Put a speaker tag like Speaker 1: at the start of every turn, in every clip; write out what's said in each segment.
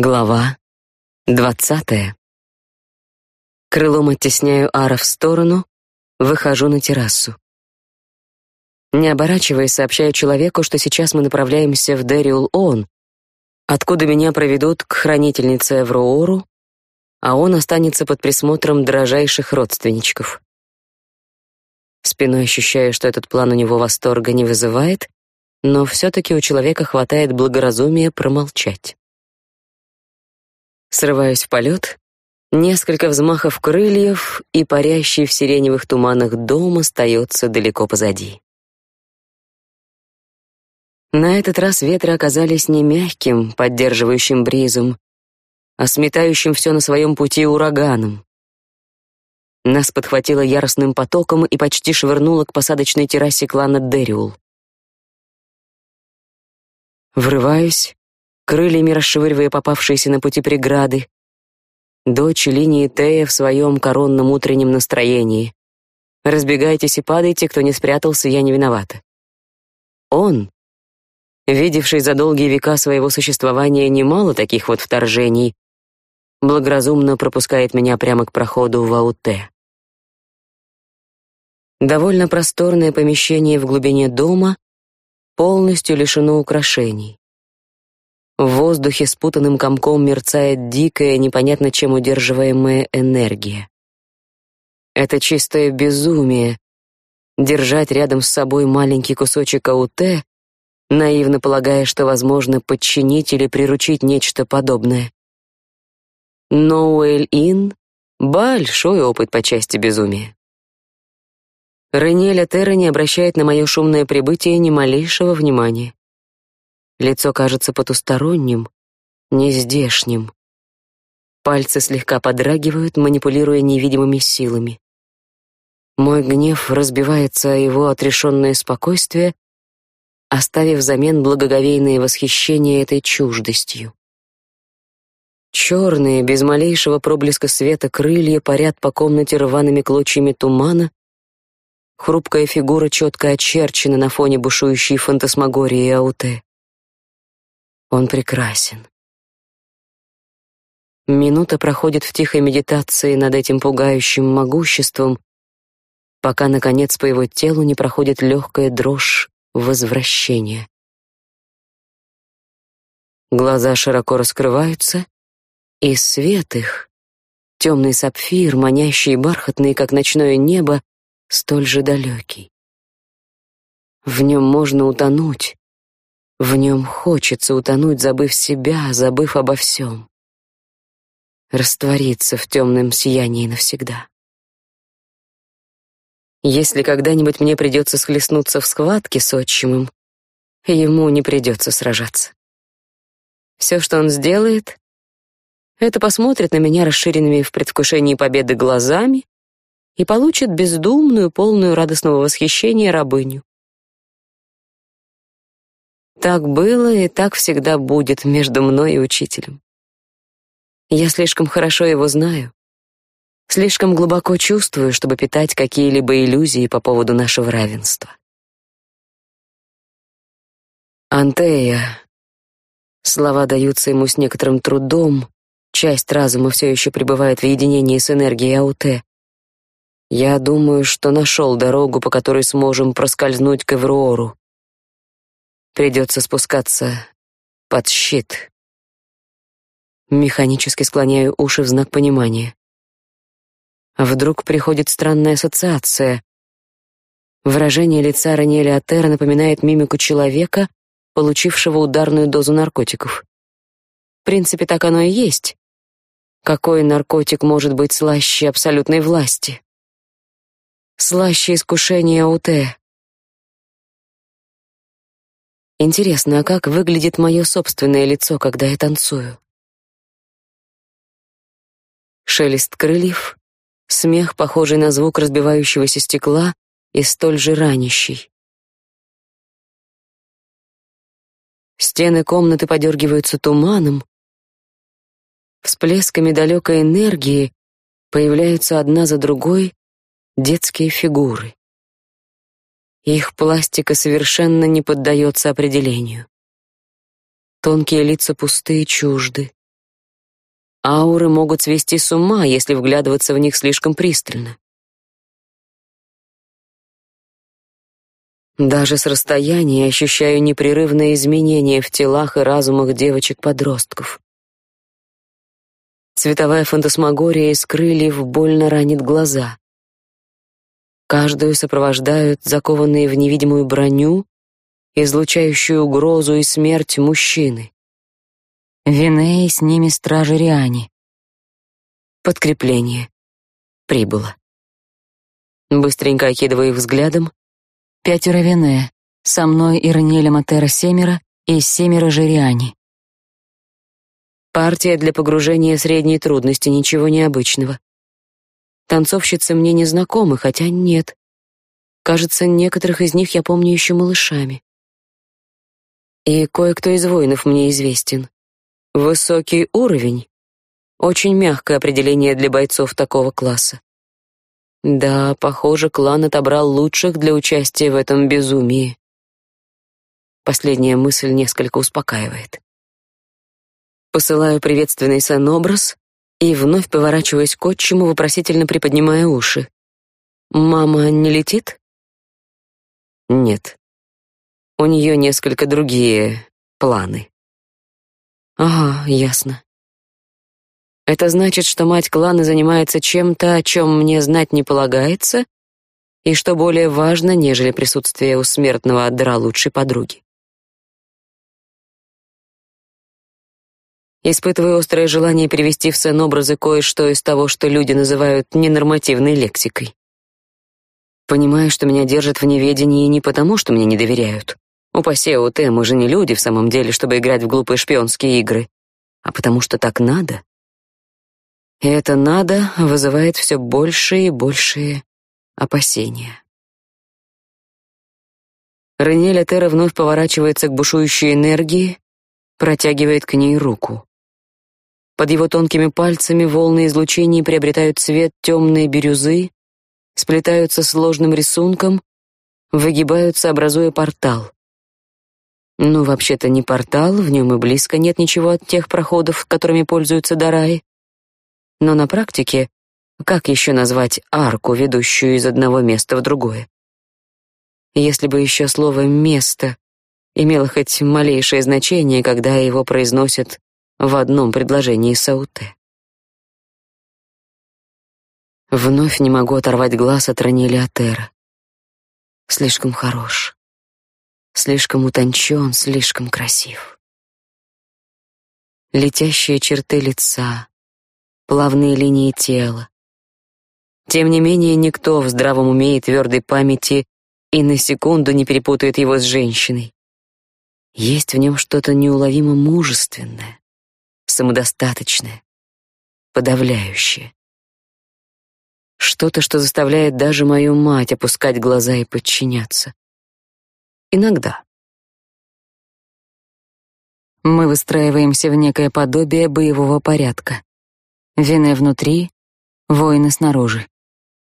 Speaker 1: Глава двадцатая. Крылом оттесняю Ара в сторону, выхожу на террасу. Не оборачиваясь, сообщаю человеку, что сейчас мы направляемся в Дэриул-Он, откуда меня проведут к хранительнице Эвроору, а он останется под присмотром дрожайших родственничков. Спиной ощущаю, что этот план у него восторга не вызывает, но все-таки у человека хватает благоразумия промолчать. Срываюсь в полет, несколько взмахов крыльев, и парящий в сиреневых туманах дом остается далеко позади. На этот раз ветры оказались не мягким, поддерживающим бризом, а сметающим все на своем пути ураганом. Нас подхватило яростным потоком и почти швырнуло к посадочной террасе клана Дериул. Врываюсь, крыльями расшвыривая попавшиеся на пути преграды. Дочь линии Тея в своем коронном утреннем настроении. Разбегайтесь и падайте, кто не спрятался, я не виновата. Он, видевший за долгие века своего существования немало таких вот вторжений, благоразумно пропускает меня прямо к проходу в Ауте. Довольно просторное помещение в глубине дома полностью лишено украшений. В воздухе спутанным комком мерцает дикая, непонятно чем удерживаемая энергия. Это чистое безумие держать рядом с собой маленький кусочек АУТ, наивно полагая, что возможно подчинить или приручить нечто подобное. Но у Эль-Ин большой опыт по части безумия. Ренеля Терра не обращает на мое шумное прибытие ни малейшего внимания. Лицо кажется потусторонним, нездешним. Пальцы слегка подрагивают, манипулируя невидимыми силами. Мой гнев разбивается о его отрешенное спокойствие, оставив взамен благоговейное восхищение этой чуждостью. Черные, без малейшего проблеска света крылья парят по комнате рваными клочьями тумана, хрупкая фигура четко очерчена на фоне бушующей фантасмагории ауте. Он прекрасен. Минута проходит в тихой медитации над этим пугающим могуществом, пока наконец по его телу не проходит легкая дрожь возвращения. Глаза широко раскрываются, и свет их, темный сапфир, манящий и бархатный, как ночное небо, столь же далекий. В нем можно утонуть, в нем хочется утонуть, забыв себя, забыв обо всем. Раствориться в темном сиянии навсегда. Если когда-нибудь мне придется схлестнуться в схватке с отчимом, ему не придется сражаться. Все, что он сделает, это посмотрит на меня расширенными в предвкушении победы глазами и получит бездумную, полную радостного восхищения рабыню. Так было и так всегда будет между мной и учителем. Я слишком хорошо его знаю, слишком глубоко чувствую, чтобы питать какие-либо иллюзии по поводу нашего равенства. Антея. Слова даются ему с некоторым трудом, часть разума все еще пребывает в единении с энергией Ауте. Я думаю, что нашел дорогу, по которой сможем проскользнуть к Эвроору. Придется спускаться под щит. Механически склоняю уши в знак понимания. Вдруг приходит странная ассоциация. Выражение лица Раниэля Атера напоминает мимику человека, получившего ударную дозу наркотиков. В принципе, так оно и есть. Какой наркотик может быть слаще абсолютной власти? Слаще искушения АУТ, Интересно, а как выглядит мое собственное лицо, когда я танцую? Шелест крыльев, смех, похожий на звук разбивающегося стекла и столь же ранящий. Стены комнаты подергиваются туманом. Всплесками далекой энергии появляются одна за другой детские фигуры. Их пластика совершенно не поддается определению. Тонкие лица пустые, чужды. Ауры могут свести с ума, если вглядываться в них слишком пристально. Даже с расстояния ощущаю непрерывные изменения в телах и разумах девочек-подростков. Цветовая фантасмагория из крыльев больно ранит глаза. Каждую сопровождают закованные в невидимую броню, излучающую угрозу и смерть мужчины. Виней с ними стражи Риани. Подкрепление. Прибыло. Быстренько окидываю их взглядом, Пятеро Вене, со мной и Ранелем Атера семеро и семеро Жириани. Партия для погружения средней трудности, ничего необычного. Танцовщицы мне не знакомы, хотя нет. Кажется, некоторых из них я помню еще малышами. И кое-кто из воинов мне известен. Высокий уровень — очень мягкое определение для бойцов такого класса. Да, похоже, клан отобрал лучших для участия в этом безумии. Последняя мысль несколько успокаивает. Посылаю приветственный сан-образ и вновь поворачиваюсь к отчиму, вопросительно приподнимая уши. «Мама не летит?» «Нет. У нее несколько другие планы». «Ага, ясно. Это значит, что мать клана занимается чем-то, о чем мне знать не полагается, и что более важно, нежели присутствие у смертного отдра лучшей подруги. Испытываю острое желание перевести в сцен-образы кое-что из того, что люди называют ненормативной лексикой. Понимаю, что меня держат в неведении не потому, что мне не доверяют. Упаси АУТ, мы же не люди в самом деле, чтобы играть в глупые шпионские игры, а потому что так надо. И это надо вызывает все большие и большие опасения. Ранель Атера вновь поворачивается к бушующей энергии, протягивает к ней руку. Под его тонкими пальцами волны излучений приобретают цвет темной бирюзы, сплетаются сложным рисунком, выгибаются, образуя портал. Ну, вообще-то не портал, в нем и близко нет ничего от тех проходов, которыми пользуются Дараи. Но на практике как еще назвать арку, ведущую из одного места в другое? Если бы еще слово «место» имело хоть малейшее значение, когда его произносят в одном предложении Сауте. Вновь не могу оторвать глаз от Ранили Атера. Слишком хорош, слишком утончен, слишком красив. Летящие черты лица, плавные линии тела. Тем не менее, никто в здравом уме и твердой памяти и на секунду не перепутает его с женщиной. Есть в нем что-то неуловимо мужественное, самодостаточное, подавляющее. Что-то, что заставляет даже мою мать опускать глаза и подчиняться. Иногда. Мы выстраиваемся в некое подобие боевого порядка. Вене внутри, воины снаружи.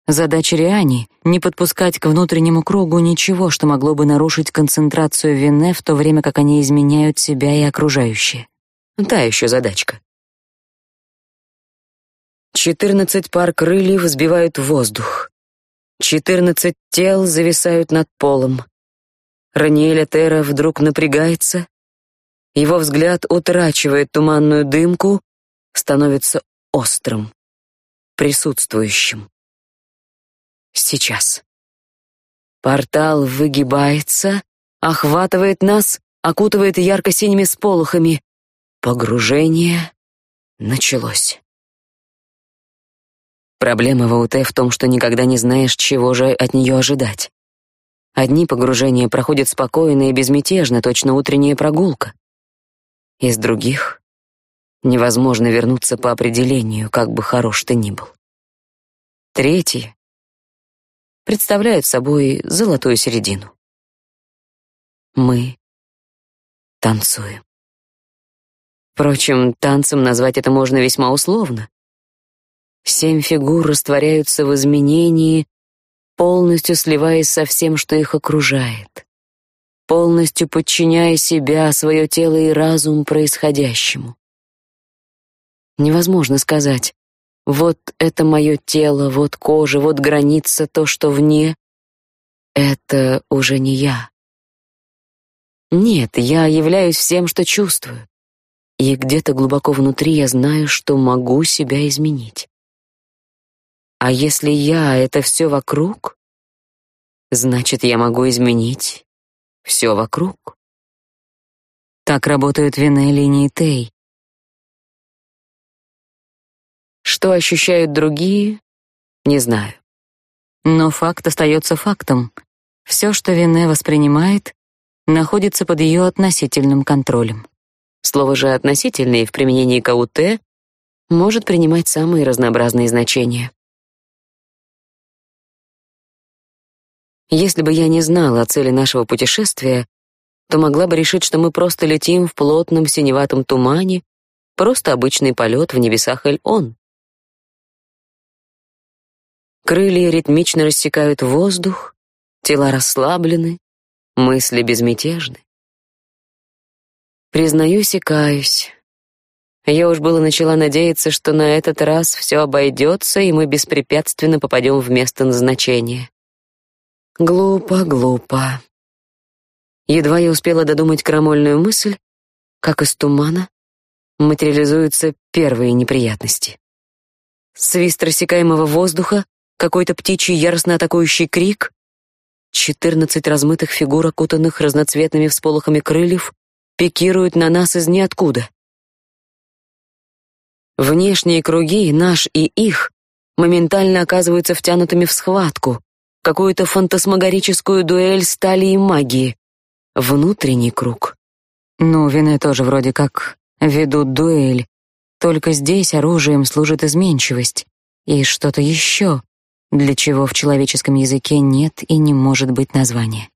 Speaker 1: Задача Риани — не подпускать к внутреннему кругу ничего, что могло бы нарушить концентрацию Вене в то время, как они изменяют себя и окружающие. Та еще задачка. Четырнадцать пар крыльев взбивают воздух. Четырнадцать тел зависают над полом. Раниэль Тера вдруг напрягается. Его взгляд утрачивает туманную дымку, становится острым, присутствующим. Сейчас. Портал выгибается, охватывает нас, окутывает ярко-синими сполохами. Погружение началось. Проблема в АУТ в том, что никогда не знаешь, чего же от нее ожидать. Одни погружения проходят спокойно и безмятежно, точно утренняя прогулка. Из других невозможно вернуться по определению, как бы хорош ты ни был. Третьи представляют собой золотую середину. Мы танцуем. Впрочем, танцем назвать это можно весьма условно. Семь фигур растворяются в изменении, полностью сливаясь со всем, что их окружает, полностью подчиняя себя, свое тело и разум происходящему. Невозможно сказать. Вот это мое тело, вот кожа, вот граница, то, что вне. Это уже не я. Нет, я являюсь всем, что чувствую. И где-то глубоко внутри я знаю, что могу себя изменить. А если я — это все вокруг, значит, я могу изменить все вокруг. Так работают Венелли и Тей. Что ощущают другие, не знаю. Но факт остается фактом. Все, что Вене воспринимает, находится под ее относительным контролем. Слово же «относительный» в применении к АУТ может принимать самые разнообразные значения. Если бы я не знала о цели нашего путешествия, то могла бы решить, что мы просто летим в плотном синеватом тумане, просто обычный полет в небесах Эль-Он. Крылья ритмично рассекают воздух, тела расслаблены, мысли безмятежны. Признаюсь и каюсь. Я уж было начала надеяться, что на этот раз все обойдется, и мы беспрепятственно попадем в место назначения. Глупо, глупо. Едва я успела додумать крамольную мысль, как из тумана материализуются первые неприятности. Свист рассекаемого воздуха, какой-то птичий яростно атакующий крик, четырнадцать размытых фигур, окутанных разноцветными всполохами крыльев, пикируют на нас из ниоткуда. Внешние круги, наш и их, моментально оказываются втянутыми в схватку, какую-то фантасмагорическую дуэль стали и магии. Внутренний круг. Ну, вины тоже вроде как ведут дуэль, только здесь оружием служит изменчивость и что-то еще, для чего в человеческом языке нет и не может быть названия.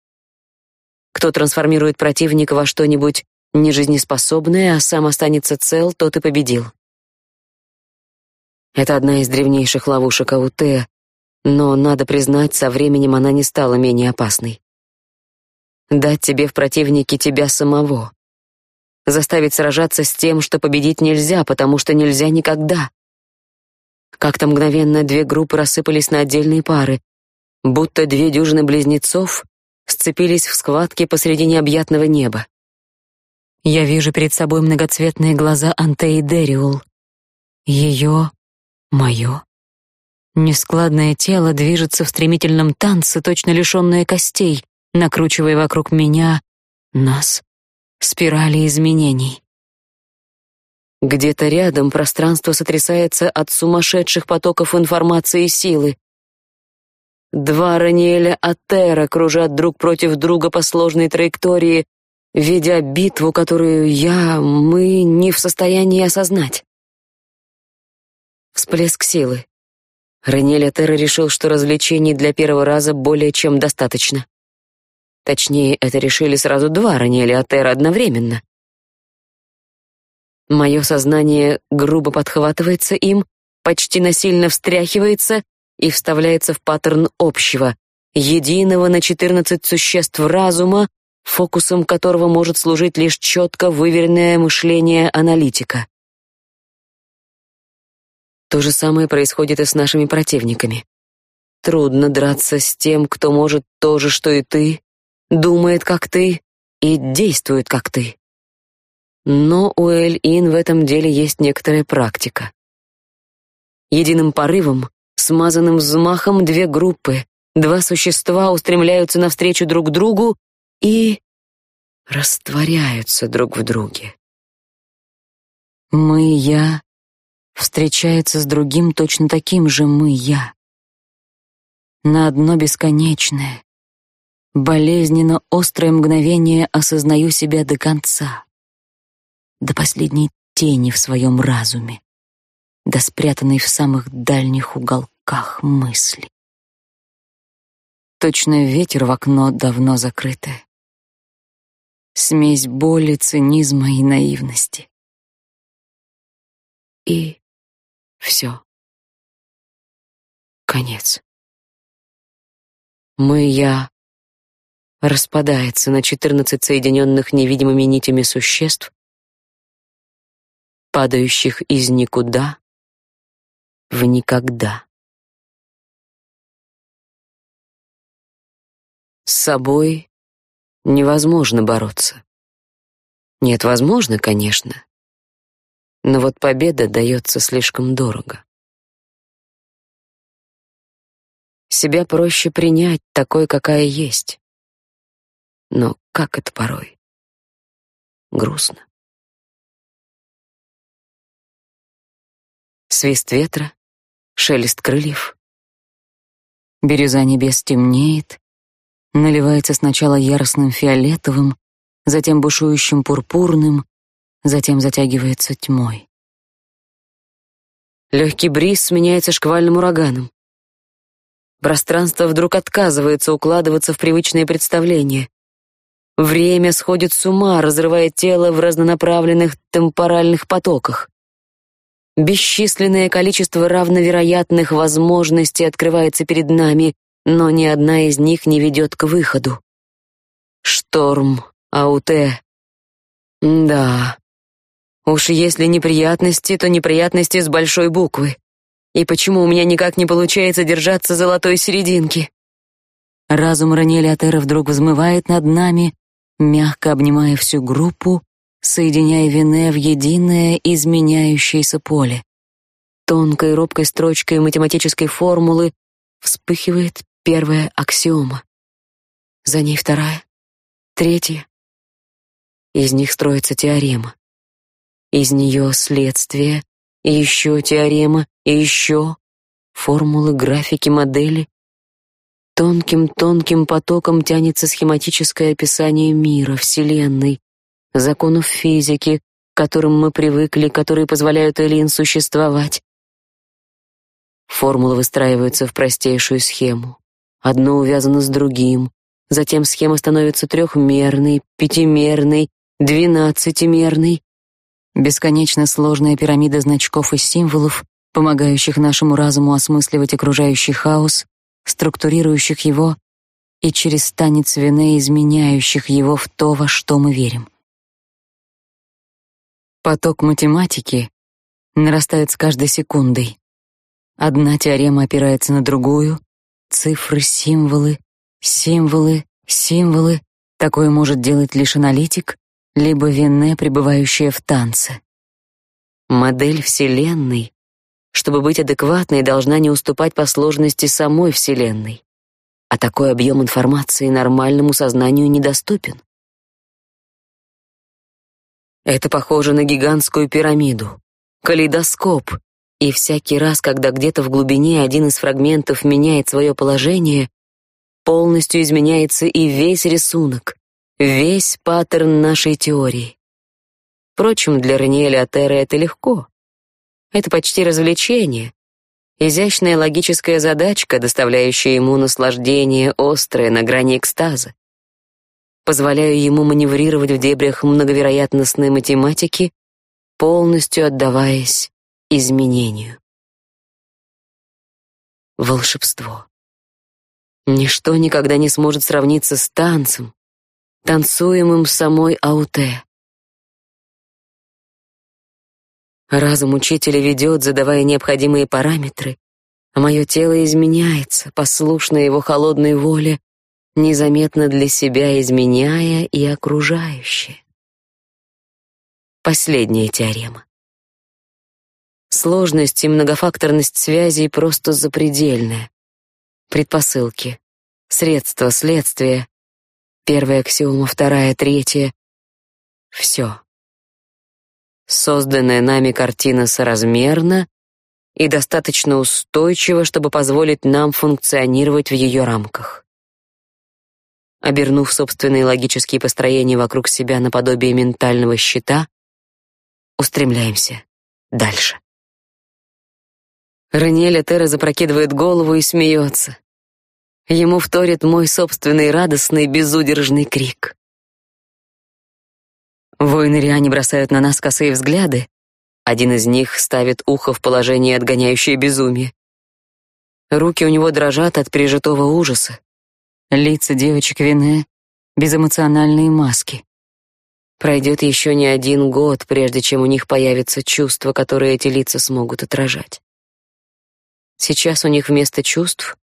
Speaker 1: Кто трансформирует противника во что-нибудь нежизнеспособное, а сам останется цел, тот и победил. Это одна из древнейших ловушек АУТ, но, надо признать, со временем она не стала менее опасной. Дать тебе в противнике тебя самого. Заставить сражаться с тем, что победить нельзя, потому что нельзя никогда. Как-то мгновенно две группы рассыпались на отдельные пары, будто две дюжины близнецов сцепились в схватке посреди необъятного неба. Я вижу перед собой многоцветные глаза Антеи Дериул. Ее, мое. Нескладное тело движется в стремительном танце, точно лишённое костей, накручивая вокруг меня, нас, спирали изменений. Где-то рядом пространство сотрясается от сумасшедших потоков информации и силы. Два Раниэля Атера кружат друг против друга по сложной траектории, ведя битву, которую я, мы не в состоянии осознать. Всплеск силы. Раниэль Атера решил, что развлечений для первого раза более чем достаточно. Точнее, это решили сразу два Раниэля Атера одновременно. Мое сознание грубо подхватывается им, почти насильно встряхивается и вставляется в паттерн общего, единого на четырнадцать существ разума, фокусом которого может служить лишь четко выверенное мышление аналитика. То же самое происходит и с нашими противниками. Трудно драться с тем, кто может то же, что и ты, думает как ты и действует как ты. Но у Эль-Ин в этом деле есть некоторая практика. Единым порывом, смазанным взмахом две группы, два существа устремляются навстречу друг другу и растворяются друг в друге. Мы, я, встречается с другим точно таким же мы, я. На одно бесконечное, болезненно острое мгновение осознаю себя до конца до последней тени в своем разуме, до спрятанной в самых дальних уголках мысли. Точно ветер в окно давно закрытое. Смесь боли, цинизма и наивности. И все. Конец. Мы, я, распадается на четырнадцать соединенных невидимыми нитями существ, падающих из никуда в никогда. С собой невозможно бороться. Нет, возможно, конечно. Но вот победа дается слишком дорого. Себя проще принять такой, какая есть. Но как это порой? Грустно. Свист ветра, шелест крыльев. Бирюза небес темнеет, наливается сначала яростным фиолетовым, затем бушующим пурпурным, затем затягивается тьмой. Легкий бриз сменяется шквальным ураганом. Пространство вдруг отказывается укладываться в привычные представления. Время сходит с ума, разрывая тело в разнонаправленных темпоральных потоках. Бесчисленное количество равновероятных возможностей открывается перед нами, но ни одна из них не ведет к выходу. Шторм, ауте. Да. Уж если неприятности, то неприятности с большой буквы. И почему у меня никак не получается держаться золотой серединки? Разум Ранеля Атера вдруг взмывает над нами, мягко обнимая всю группу, соединяя Вене в единое изменяющееся поле. Тонкой робкой строчкой математической формулы вспыхивает первая аксиома. За ней вторая, третья. Из них строится теорема. Из нее следствие, и еще теорема, и еще формулы, графики, модели. Тонким-тонким потоком тянется схематическое описание мира, Вселенной, законов физики, к которым мы привыкли, которые позволяют Элин существовать. Формулы выстраиваются в простейшую схему. Одно увязано с другим. Затем схема становится трехмерной, пятимерной, двенадцатимерной. Бесконечно сложная пирамида значков и символов, помогающих нашему разуму осмысливать окружающий хаос, структурирующих его и через танец вины изменяющих его в то, во что мы верим. Поток математики нарастает с каждой секундой. Одна теорема опирается на другую, цифры, символы, символы, символы. Такое может делать лишь аналитик, либо Вене, пребывающая в танце. Модель Вселенной, чтобы быть адекватной, должна не уступать по сложности самой Вселенной. А такой объем информации нормальному сознанию недоступен. Это похоже на гигантскую пирамиду, калейдоскоп, и всякий раз, когда где-то в глубине один из фрагментов меняет свое положение, полностью изменяется и весь рисунок, весь паттерн нашей теории. Впрочем, для Раниэля Атера это легко. Это почти развлечение, изящная логическая задачка, доставляющая ему наслаждение острое на грани экстаза позволяю ему маневрировать в дебрях многовероятностной математики, полностью отдаваясь изменению. Волшебство. Ничто никогда не сможет сравниться с танцем, танцуемым самой Ауте. Разум учителя ведет, задавая необходимые параметры, а мое тело изменяется, послушно его холодной воле, незаметно для себя изменяя и окружающее. Последняя теорема. Сложность и многофакторность связей просто запредельная. Предпосылки, средства, следствия, первая аксиома, вторая, третья. Все. Созданная нами картина соразмерна и достаточно устойчива, чтобы позволить нам функционировать в ее рамках. Обернув собственные логические построения вокруг себя наподобие ментального щита, устремляемся дальше. Ранеля Тера запрокидывает голову и смеется. Ему вторит мой собственный радостный безудержный крик. Воины Риани бросают на нас косые взгляды. Один из них ставит ухо в положение, отгоняющее безумие. Руки у него дрожат от пережитого ужаса. Лица девочек Вине — безэмоциональные маски. Пройдет еще не один год, прежде чем у них появится чувство, которое эти лица смогут отражать. Сейчас у них вместо чувств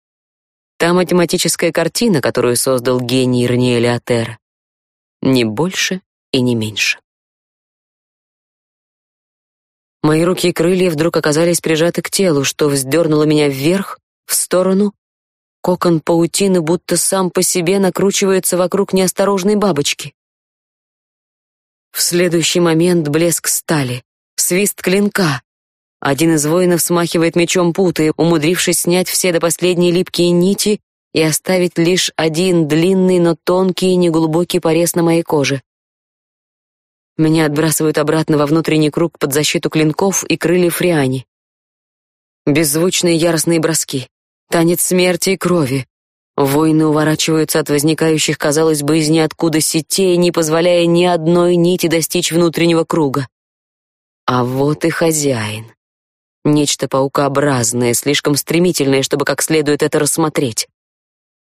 Speaker 1: та математическая картина, которую создал гений Рниэля Атера. Не больше и не меньше. Мои руки и крылья вдруг оказались прижаты к телу, что вздернуло меня вверх, в сторону. Кокон паутины будто сам по себе накручивается вокруг неосторожной бабочки. В следующий момент блеск стали, свист клинка. Один из воинов смахивает мечом путы, умудрившись снять все до последней липкие нити и оставить лишь один длинный, но тонкий и неглубокий порез на моей коже. Меня отбрасывают обратно во внутренний круг под защиту клинков и крыльев Риани. Беззвучные яростные броски, танец смерти и крови. Воины уворачиваются от возникающих, казалось бы, из ниоткуда сетей, не позволяя ни одной нити достичь внутреннего круга. А вот и хозяин. Нечто паукообразное, слишком стремительное, чтобы как следует это рассмотреть.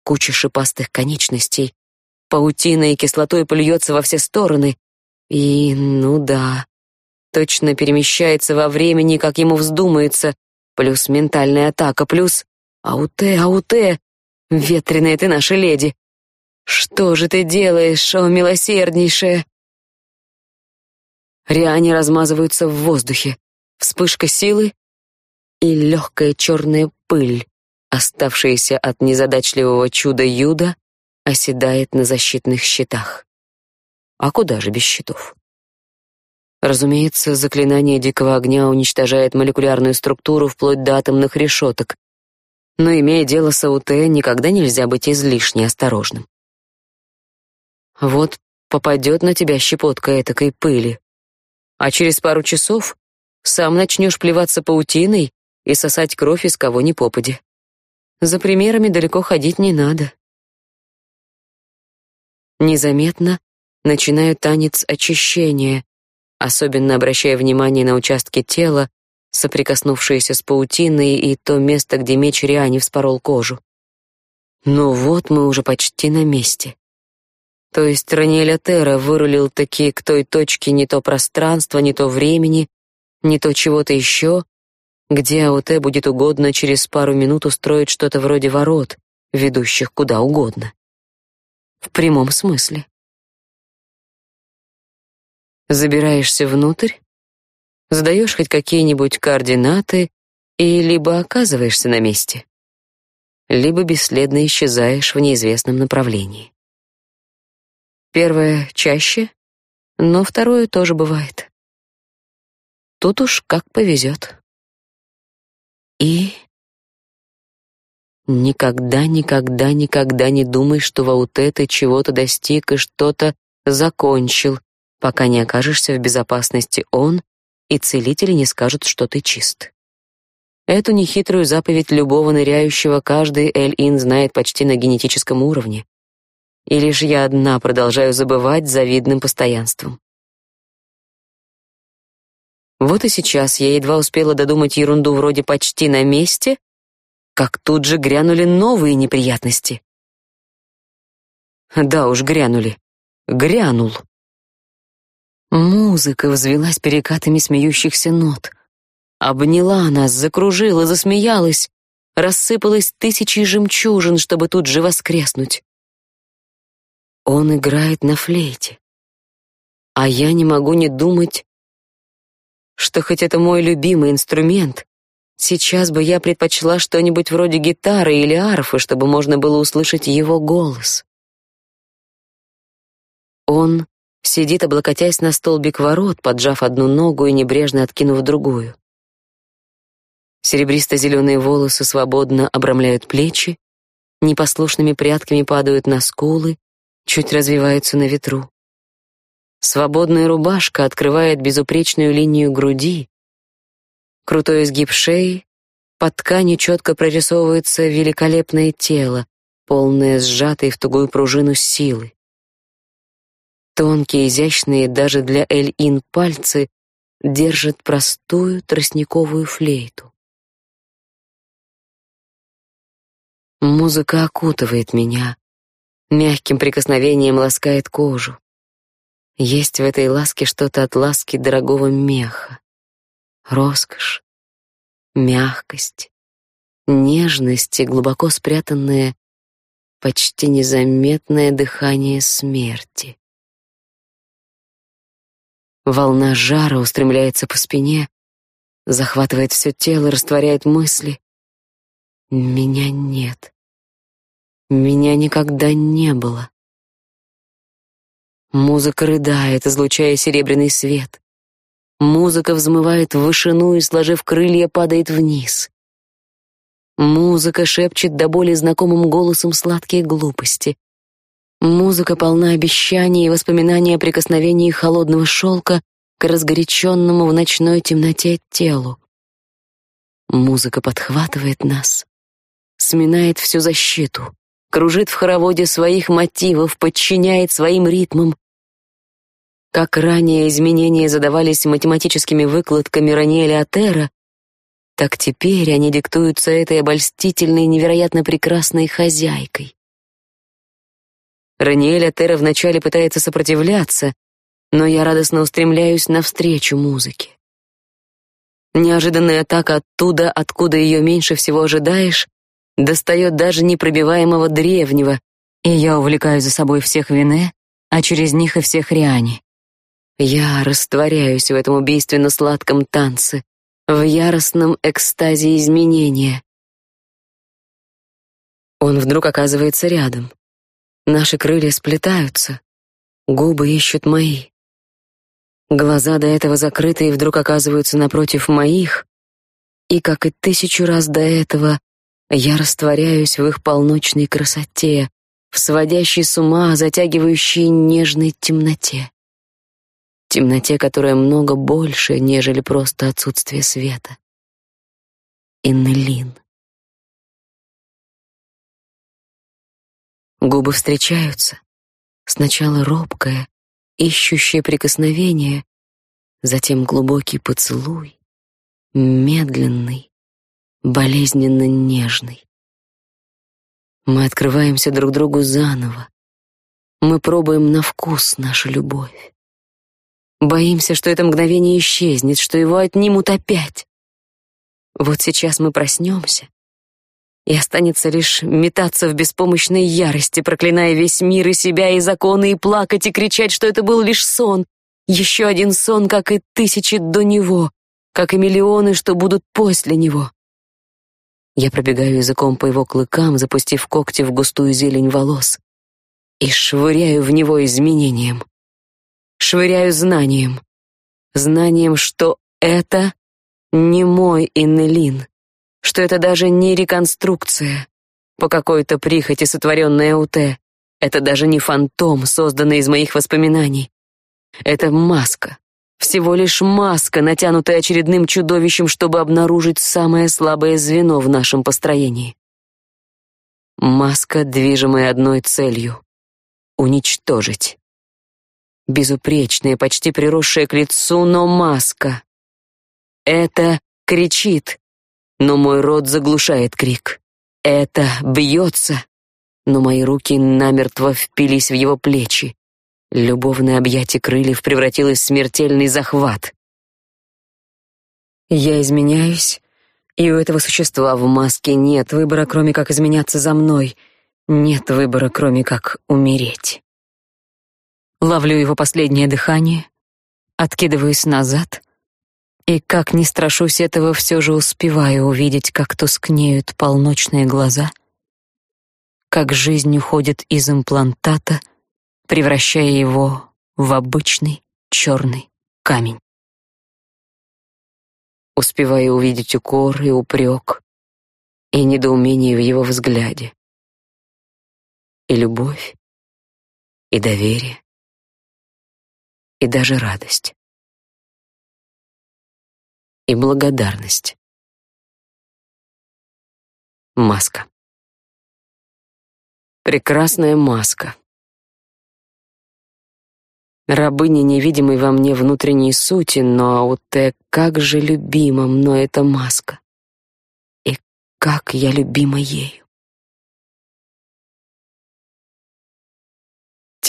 Speaker 1: Куча шипастых конечностей, паутина и кислотой плюется во все стороны, и, ну да, точно перемещается во времени, как ему вздумается, плюс ментальная атака, плюс ауте, ауте, ветреная ты наша леди. Что же ты делаешь, о милосерднейшая? Риане размазываются в воздухе. Вспышка силы и легкая черная пыль, оставшаяся от незадачливого чуда Юда, оседает на защитных щитах. А куда же без щитов? Разумеется, заклинание дикого огня уничтожает молекулярную структуру вплоть до атомных решеток. Но имея дело с АУТ, никогда нельзя быть излишне осторожным. Вот попадет на тебя щепотка этакой пыли, а через пару часов сам начнешь плеваться паутиной и сосать кровь из кого ни попади. За примерами далеко ходить не надо. Незаметно начинаю танец очищения, особенно обращая внимание на участки тела, соприкоснувшиеся с паутиной и то место, где меч Риани вспорол кожу. Ну вот мы уже почти на месте. То есть Ранель Атера вырулил таки к той точке не то пространства, не то времени, не то чего-то еще, где АОТ будет угодно через пару минут устроить что-то вроде ворот, ведущих куда угодно. В прямом смысле. Забираешься внутрь, задаешь хоть какие-нибудь координаты и либо оказываешься на месте, либо бесследно исчезаешь в неизвестном направлении. Первое чаще, но второе тоже бывает. Тут уж как повезет. И никогда, никогда, никогда не думай, что в ауте ты чего-то достиг и что-то закончил, пока не окажешься в безопасности он и целители не скажут, что ты чист. Эту нехитрую заповедь любого ныряющего каждый Эль-Ин знает почти на генетическом уровне. И лишь я одна продолжаю забывать завидным постоянством. Вот и сейчас я едва успела додумать ерунду вроде «почти на месте», как тут же грянули новые неприятности. Да уж, грянули. Грянул. Музыка взвелась перекатами смеющихся нот. Обняла нас, закружила, засмеялась, рассыпалась тысячей жемчужин, чтобы тут же воскреснуть. Он играет на флейте. А я не могу не думать, что хоть это мой любимый инструмент, сейчас бы я предпочла что-нибудь вроде гитары или арфы, чтобы можно было услышать его голос. Он Сидит, облокотясь на столбик ворот, поджав одну ногу и небрежно откинув другую. Серебристо-зеленые волосы свободно обрамляют плечи, непослушными прядками падают на скулы, чуть развиваются на ветру. Свободная рубашка открывает безупречную линию груди. Крутой изгиб шеи, под тканью четко прорисовывается великолепное тело, полное сжатой в тугую пружину силы. Тонкие, изящные даже для Эль-Ин пальцы держат простую тростниковую флейту. Музыка окутывает меня, мягким прикосновением ласкает кожу. Есть в этой ласке что-то от ласки дорогого меха. Роскошь, мягкость, нежность и глубоко спрятанное, почти незаметное дыхание смерти. Волна жара устремляется по спине, захватывает все тело, растворяет мысли. Меня нет. Меня никогда не было. Музыка рыдает, излучая серебряный свет. Музыка взмывает в вышину и, сложив крылья, падает вниз. Музыка шепчет до боли знакомым голосом сладкие глупости. Музыка полна обещаний и воспоминаний о прикосновении холодного шелка к разгоряченному в ночной темноте телу. Музыка подхватывает нас, сминает всю защиту, кружит в хороводе своих мотивов, подчиняет своим ритмам. Как ранее изменения задавались математическими выкладками Раниэля Атера, так теперь они диктуются этой обольстительной, невероятно прекрасной хозяйкой. Раниэль Атера вначале пытается сопротивляться, но я радостно устремляюсь навстречу музыке. Неожиданная атака оттуда, откуда ее меньше всего ожидаешь, достает даже непробиваемого древнего, и я увлекаю за собой всех Вине, а через них и всех Риани. Я растворяюсь в этом убийственно сладком танце, в яростном экстазе изменения. Он вдруг оказывается рядом. Наши крылья сплетаются, губы ищут мои. Глаза до этого закрытые вдруг оказываются напротив моих, и, как и тысячу раз до этого, я растворяюсь в их полночной красоте, в сводящей с ума, затягивающей нежной темноте. Темноте, которая много больше, нежели просто отсутствие света. Иннелин. Губы встречаются. Сначала робкое, ищущее прикосновение, затем глубокий поцелуй, медленный, болезненно нежный. Мы открываемся друг другу заново. Мы пробуем на вкус нашу любовь. Боимся, что это мгновение исчезнет, что его отнимут опять. Вот сейчас мы проснемся, и останется лишь метаться в беспомощной ярости, проклиная весь мир и себя, и законы, и плакать, и кричать, что это был лишь сон. Еще один сон, как и тысячи до него, как и миллионы, что будут после него. Я пробегаю языком по его клыкам, запустив когти в густую зелень волос, и швыряю в него изменением. Швыряю знанием. Знанием, что это не мой Иннелин что это даже не реконструкция по какой-то прихоти, сотворенная УТ. Это даже не фантом, созданный из моих воспоминаний. Это маска. Всего лишь маска, натянутая очередным чудовищем, чтобы обнаружить самое слабое звено в нашем построении. Маска, движимая одной целью — уничтожить. Безупречная, почти приросшая к лицу, но маска. Это кричит, но мой рот заглушает крик. Это бьется, но мои руки намертво впились в его плечи. Любовное объятие крыльев превратилось в смертельный захват. Я изменяюсь, и у этого существа в маске нет выбора, кроме как изменяться за мной. Нет выбора, кроме как умереть. Ловлю его последнее дыхание, откидываюсь назад — и как ни страшусь этого, все же успеваю увидеть, как тускнеют полночные глаза, как жизнь уходит из имплантата, превращая его в обычный черный камень. Успеваю увидеть укор и упрек, и недоумение в его взгляде, и любовь, и доверие, и даже радость и благодарность. Маска. Прекрасная маска. Рабыня невидимой во мне внутренней сути, но Ауте, как же любима мной эта маска. И как я любима ею.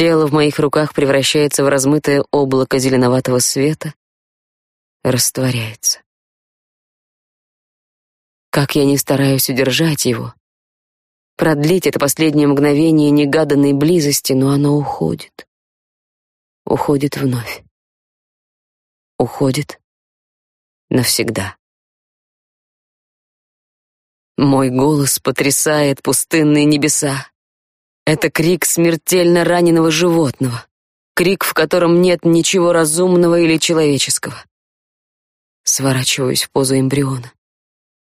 Speaker 1: Тело в моих руках превращается в размытое облако зеленоватого света, растворяется. Как я не стараюсь удержать его, продлить это последнее мгновение негаданной близости, но оно уходит. Уходит вновь. Уходит навсегда. Мой голос потрясает пустынные небеса. Это крик смертельно раненого животного, крик, в котором нет ничего разумного или человеческого. Сворачиваюсь в позу эмбриона.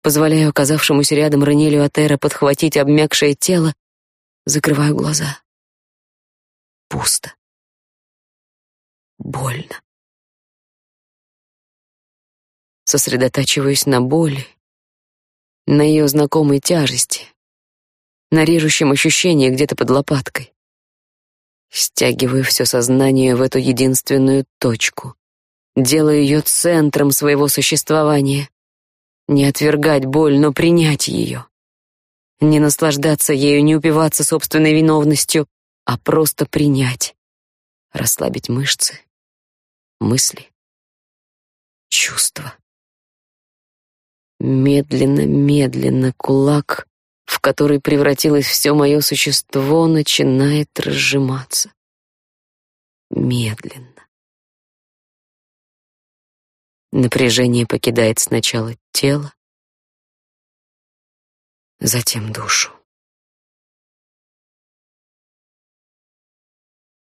Speaker 1: Позволяю оказавшемуся рядом Ранелю Атера подхватить обмякшее тело, закрываю глаза. Пусто. Больно. Сосредотачиваюсь на боли, на ее знакомой тяжести, на режущем ощущении где-то под лопаткой. Стягиваю все сознание в эту единственную точку, делаю ее центром своего существования. Не отвергать боль, но принять ее. Не наслаждаться ею, не упиваться собственной виновностью, а просто принять. Расслабить мышцы, мысли, чувства. Медленно, медленно кулак, в который превратилось все мое существо, начинает разжиматься. Медленно. Напряжение покидает сначала тело, затем душу.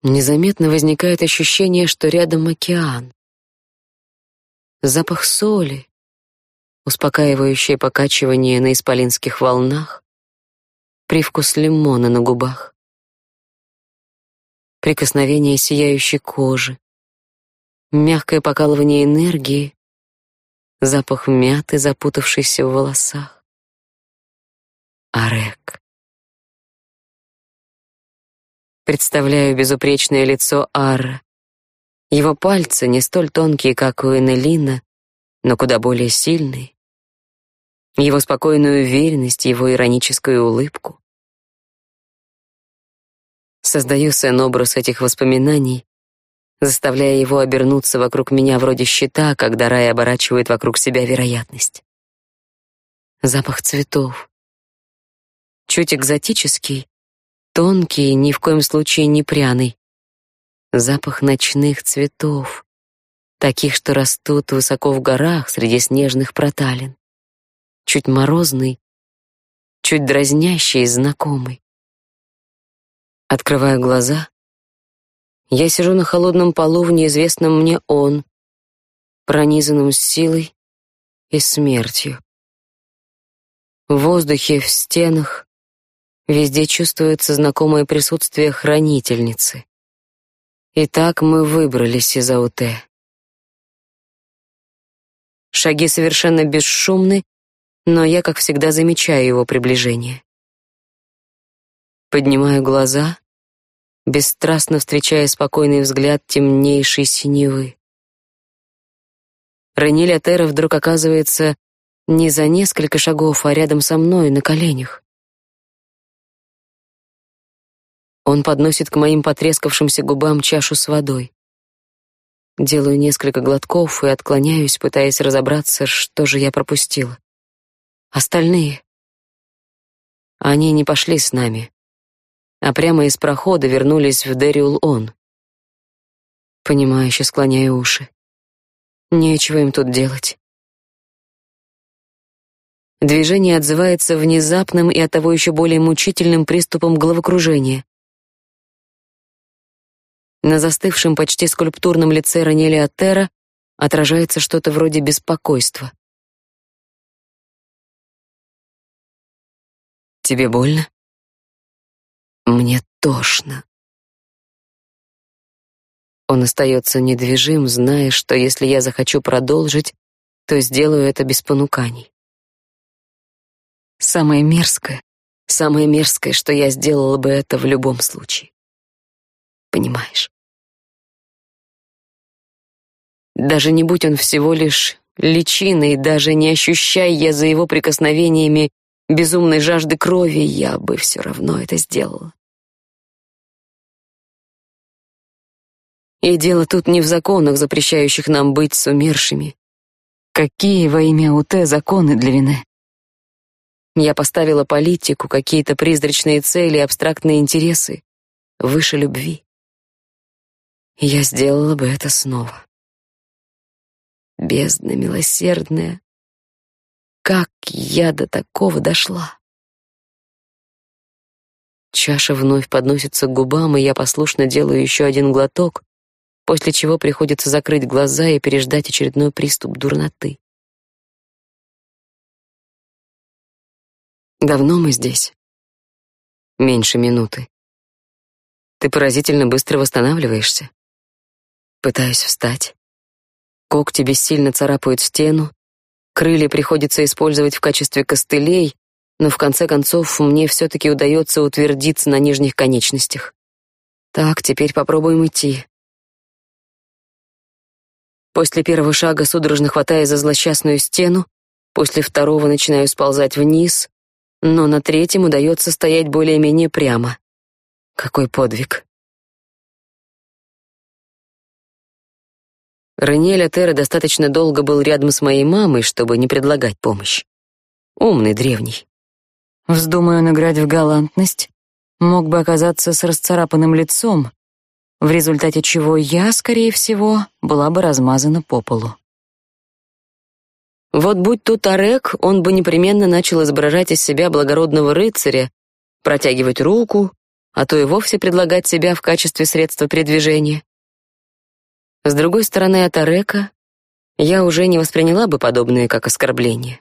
Speaker 1: Незаметно возникает ощущение, что рядом океан. Запах соли, успокаивающее покачивание на исполинских волнах, привкус лимона на губах, прикосновение сияющей кожи, мягкое покалывание энергии, запах мяты, запутавшийся в волосах. Арек. Представляю безупречное лицо Ара. Его пальцы не столь тонкие, как у Энелина, но куда более сильные его спокойную уверенность, его ироническую улыбку. Создаю сэн-образ этих воспоминаний, заставляя его обернуться вокруг меня вроде щита, когда рай оборачивает вокруг себя вероятность. Запах цветов. Чуть экзотический, тонкий, ни в коем случае не пряный. Запах ночных цветов, таких, что растут высоко в горах среди снежных проталин чуть морозный, чуть дразнящий и знакомый. Открываю глаза. Я сижу на холодном полу в неизвестном мне он, пронизанном силой и смертью. В воздухе, в стенах, везде чувствуется знакомое присутствие хранительницы. Итак, мы выбрались из АУТ. Шаги совершенно бесшумны но я, как всегда, замечаю его приближение. Поднимаю глаза, бесстрастно встречая спокойный взгляд темнейшей синевы. Раниль Атера вдруг оказывается не за несколько шагов, а рядом со мной, на коленях. Он подносит к моим потрескавшимся губам чашу с водой. Делаю несколько глотков и отклоняюсь, пытаясь разобраться, что же я пропустила. Остальные? Они не пошли с нами, а прямо из прохода вернулись в Дериул-Он. Понимающе склоняю уши. Нечего им тут делать. Движение отзывается внезапным и оттого еще более мучительным приступом головокружения. На застывшем почти скульптурном лице Ранели Атера отражается что-то вроде беспокойства. Тебе больно? Мне тошно. Он остается недвижим, зная, что если я захочу продолжить, то сделаю это без понуканий. Самое мерзкое, самое мерзкое, что я сделала бы это в любом случае. Понимаешь? Даже не будь он всего лишь личиной, даже не ощущая я за его прикосновениями безумной жажды крови, я бы все равно это сделала. И дело тут не в законах, запрещающих нам быть с умершими. Какие во имя УТ законы для вины? Я поставила политику, какие-то призрачные цели, абстрактные интересы выше любви. Я сделала бы это снова. Бездна милосердная, как я до такого дошла? Чаша вновь подносится к губам, и я послушно делаю еще один глоток, после чего приходится закрыть глаза и переждать очередной приступ дурноты. Давно мы здесь? Меньше минуты. Ты поразительно быстро восстанавливаешься. Пытаюсь встать. Когти бессильно царапают стену. Крылья приходится использовать в качестве костылей, но в конце концов мне все-таки удается утвердиться на нижних конечностях. Так, теперь попробуем идти. После первого шага судорожно хватая за злосчастную стену, после второго начинаю сползать вниз, но на третьем удается стоять более-менее прямо. Какой подвиг. Ранель Атера достаточно долго был рядом с моей мамой, чтобы не предлагать помощь. Умный древний. Вздумаю он играть в галантность, мог бы оказаться с расцарапанным лицом, в результате чего я, скорее всего, была бы размазана по полу. Вот будь тут Арек, он бы непременно начал изображать из себя благородного рыцаря, протягивать руку, а то и вовсе предлагать себя в качестве средства передвижения. С другой стороны, от Арека я уже не восприняла бы подобное как оскорбление.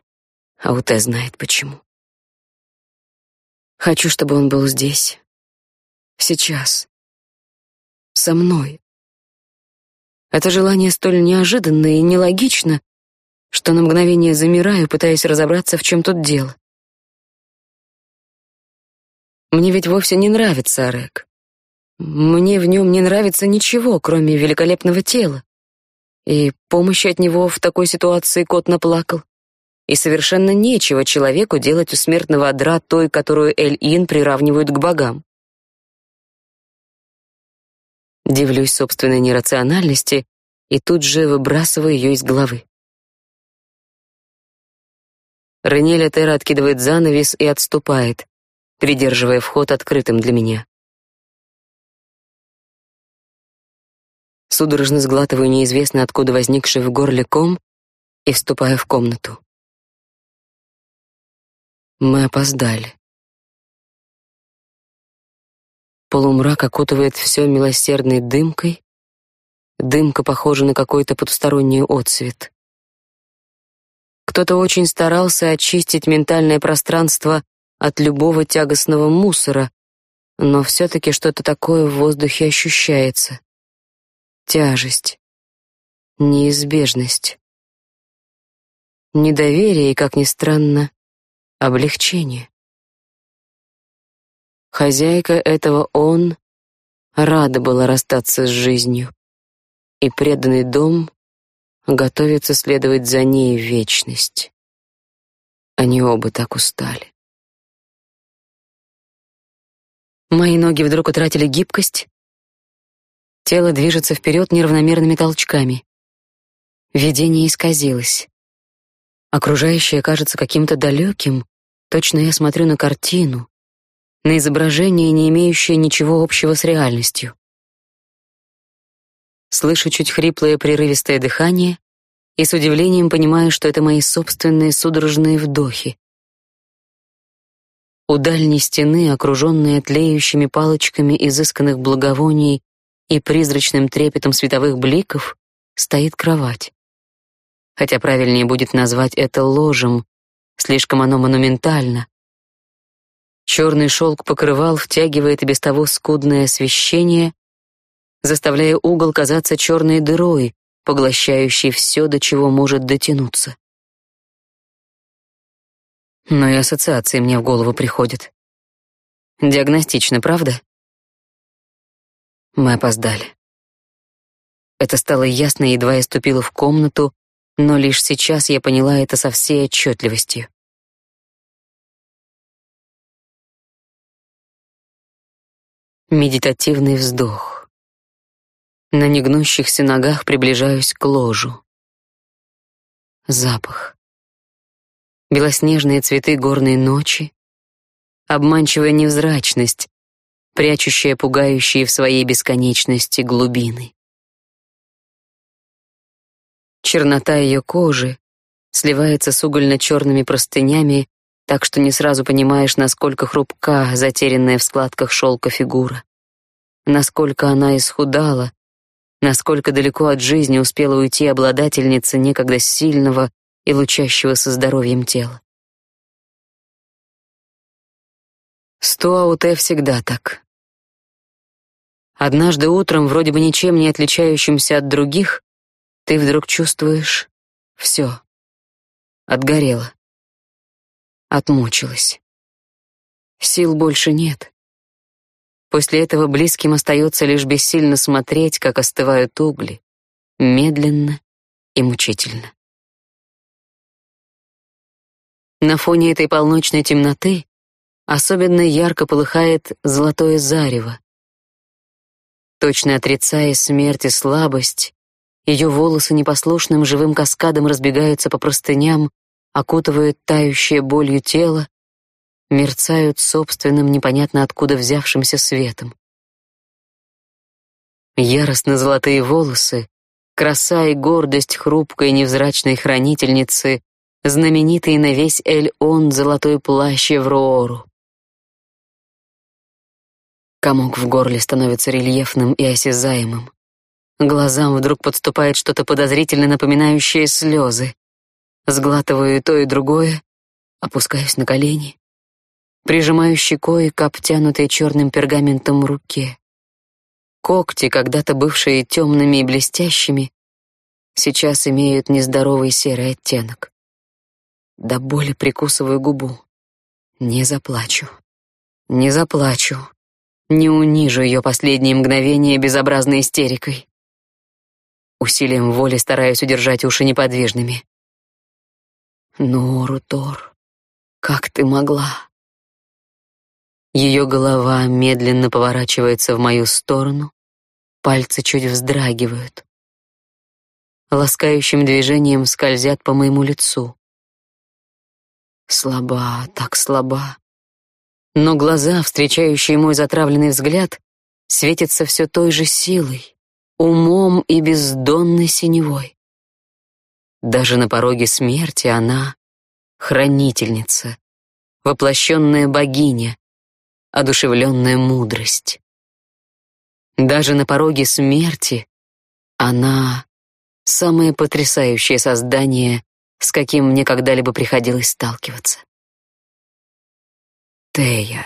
Speaker 1: А Уте знает почему. Хочу, чтобы он был здесь. Сейчас. Со мной. Это желание столь неожиданно и нелогично, что на мгновение замираю, пытаясь разобраться, в чем тут дело. Мне ведь вовсе не нравится Арек. Мне в нем не нравится ничего, кроме великолепного тела. И помощи от него в такой ситуации кот наплакал и совершенно нечего человеку делать у смертного одра той, которую Эль-Ин приравнивают к богам. Дивлюсь собственной нерациональности и тут же выбрасываю ее из головы. Ренеля Тера откидывает занавес и отступает, придерживая вход открытым для меня. Судорожно сглатываю неизвестно откуда возникший в горле ком и вступаю в комнату. Мы опоздали. Полумрак окутывает все милосердной дымкой. Дымка похожа на какой-то потусторонний отсвет. Кто-то очень старался очистить ментальное пространство от любого тягостного мусора, но все-таки что-то такое в воздухе ощущается. Тяжесть. Неизбежность. Недоверие и, как ни странно, облегчение. Хозяйка этого он рада была расстаться с жизнью, и преданный дом готовится следовать за ней в вечность. Они оба так устали. Мои ноги вдруг утратили гибкость. Тело движется вперед неравномерными толчками. Видение исказилось. Окружающее кажется каким-то далеким, точно я смотрю на картину, на изображение, не имеющее ничего общего с реальностью. Слышу чуть хриплое прерывистое дыхание и с удивлением понимаю, что это мои собственные судорожные вдохи. У дальней стены, окруженной тлеющими палочками изысканных благовоний и призрачным трепетом световых бликов, стоит кровать хотя правильнее будет назвать это ложем, слишком оно монументально. Черный шелк покрывал втягивает и без того скудное освещение, заставляя угол казаться черной дырой, поглощающей все, до чего может дотянуться. Но и ассоциации мне в голову приходят. Диагностично, правда? Мы опоздали. Это стало ясно, едва я ступила в комнату, но лишь сейчас я поняла это со всей отчетливостью. Медитативный вздох. На негнущихся ногах приближаюсь к ложу. Запах. Белоснежные цветы горной ночи, обманчивая невзрачность, прячущая пугающие в своей бесконечности глубины. Чернота ее кожи сливается с угольно-черными простынями, так что не сразу понимаешь, насколько хрупка затерянная в складках шелка фигура, насколько она исхудала, насколько далеко от жизни успела уйти обладательница некогда сильного и лучащегося здоровьем тела. С Туауте всегда так. Однажды утром, вроде бы ничем не отличающимся от других, ты вдруг чувствуешь все. Отгорела. Отмучилась. Сил больше нет. После этого близким остается лишь бессильно смотреть, как остывают угли, медленно и мучительно. На фоне этой полночной темноты особенно ярко полыхает золотое зарево. Точно отрицая смерть и слабость, ее волосы непослушным живым каскадом разбегаются по простыням, окутывают тающее болью тело, мерцают собственным непонятно откуда взявшимся светом. Яростно золотые волосы, краса и гордость хрупкой невзрачной хранительницы, знаменитый на весь Эль-Он золотой плащ Евроору. Комок в горле становится рельефным и осязаемым. Глазам вдруг подступает что-то подозрительно напоминающее слезы. Сглатываю то и другое, опускаюсь на колени, прижимаю щекой к обтянутой черным пергаментом руке. Когти, когда-то бывшие темными и блестящими, сейчас имеют нездоровый серый оттенок. До боли прикусываю губу. Не заплачу. Не заплачу. Не унижу ее последние мгновения безобразной истерикой. Усилием воли стараюсь удержать уши неподвижными. Нору, Тор, как ты могла? Ее голова медленно поворачивается в мою сторону, пальцы чуть вздрагивают. Ласкающим движением скользят по моему лицу. Слаба, так слаба. Но глаза, встречающие мой затравленный взгляд, светятся все той же силой умом и бездонной синевой. Даже на пороге смерти она — хранительница, воплощенная богиня, одушевленная мудрость. Даже на пороге смерти она — самое потрясающее создание, с каким мне когда-либо приходилось сталкиваться. Тея.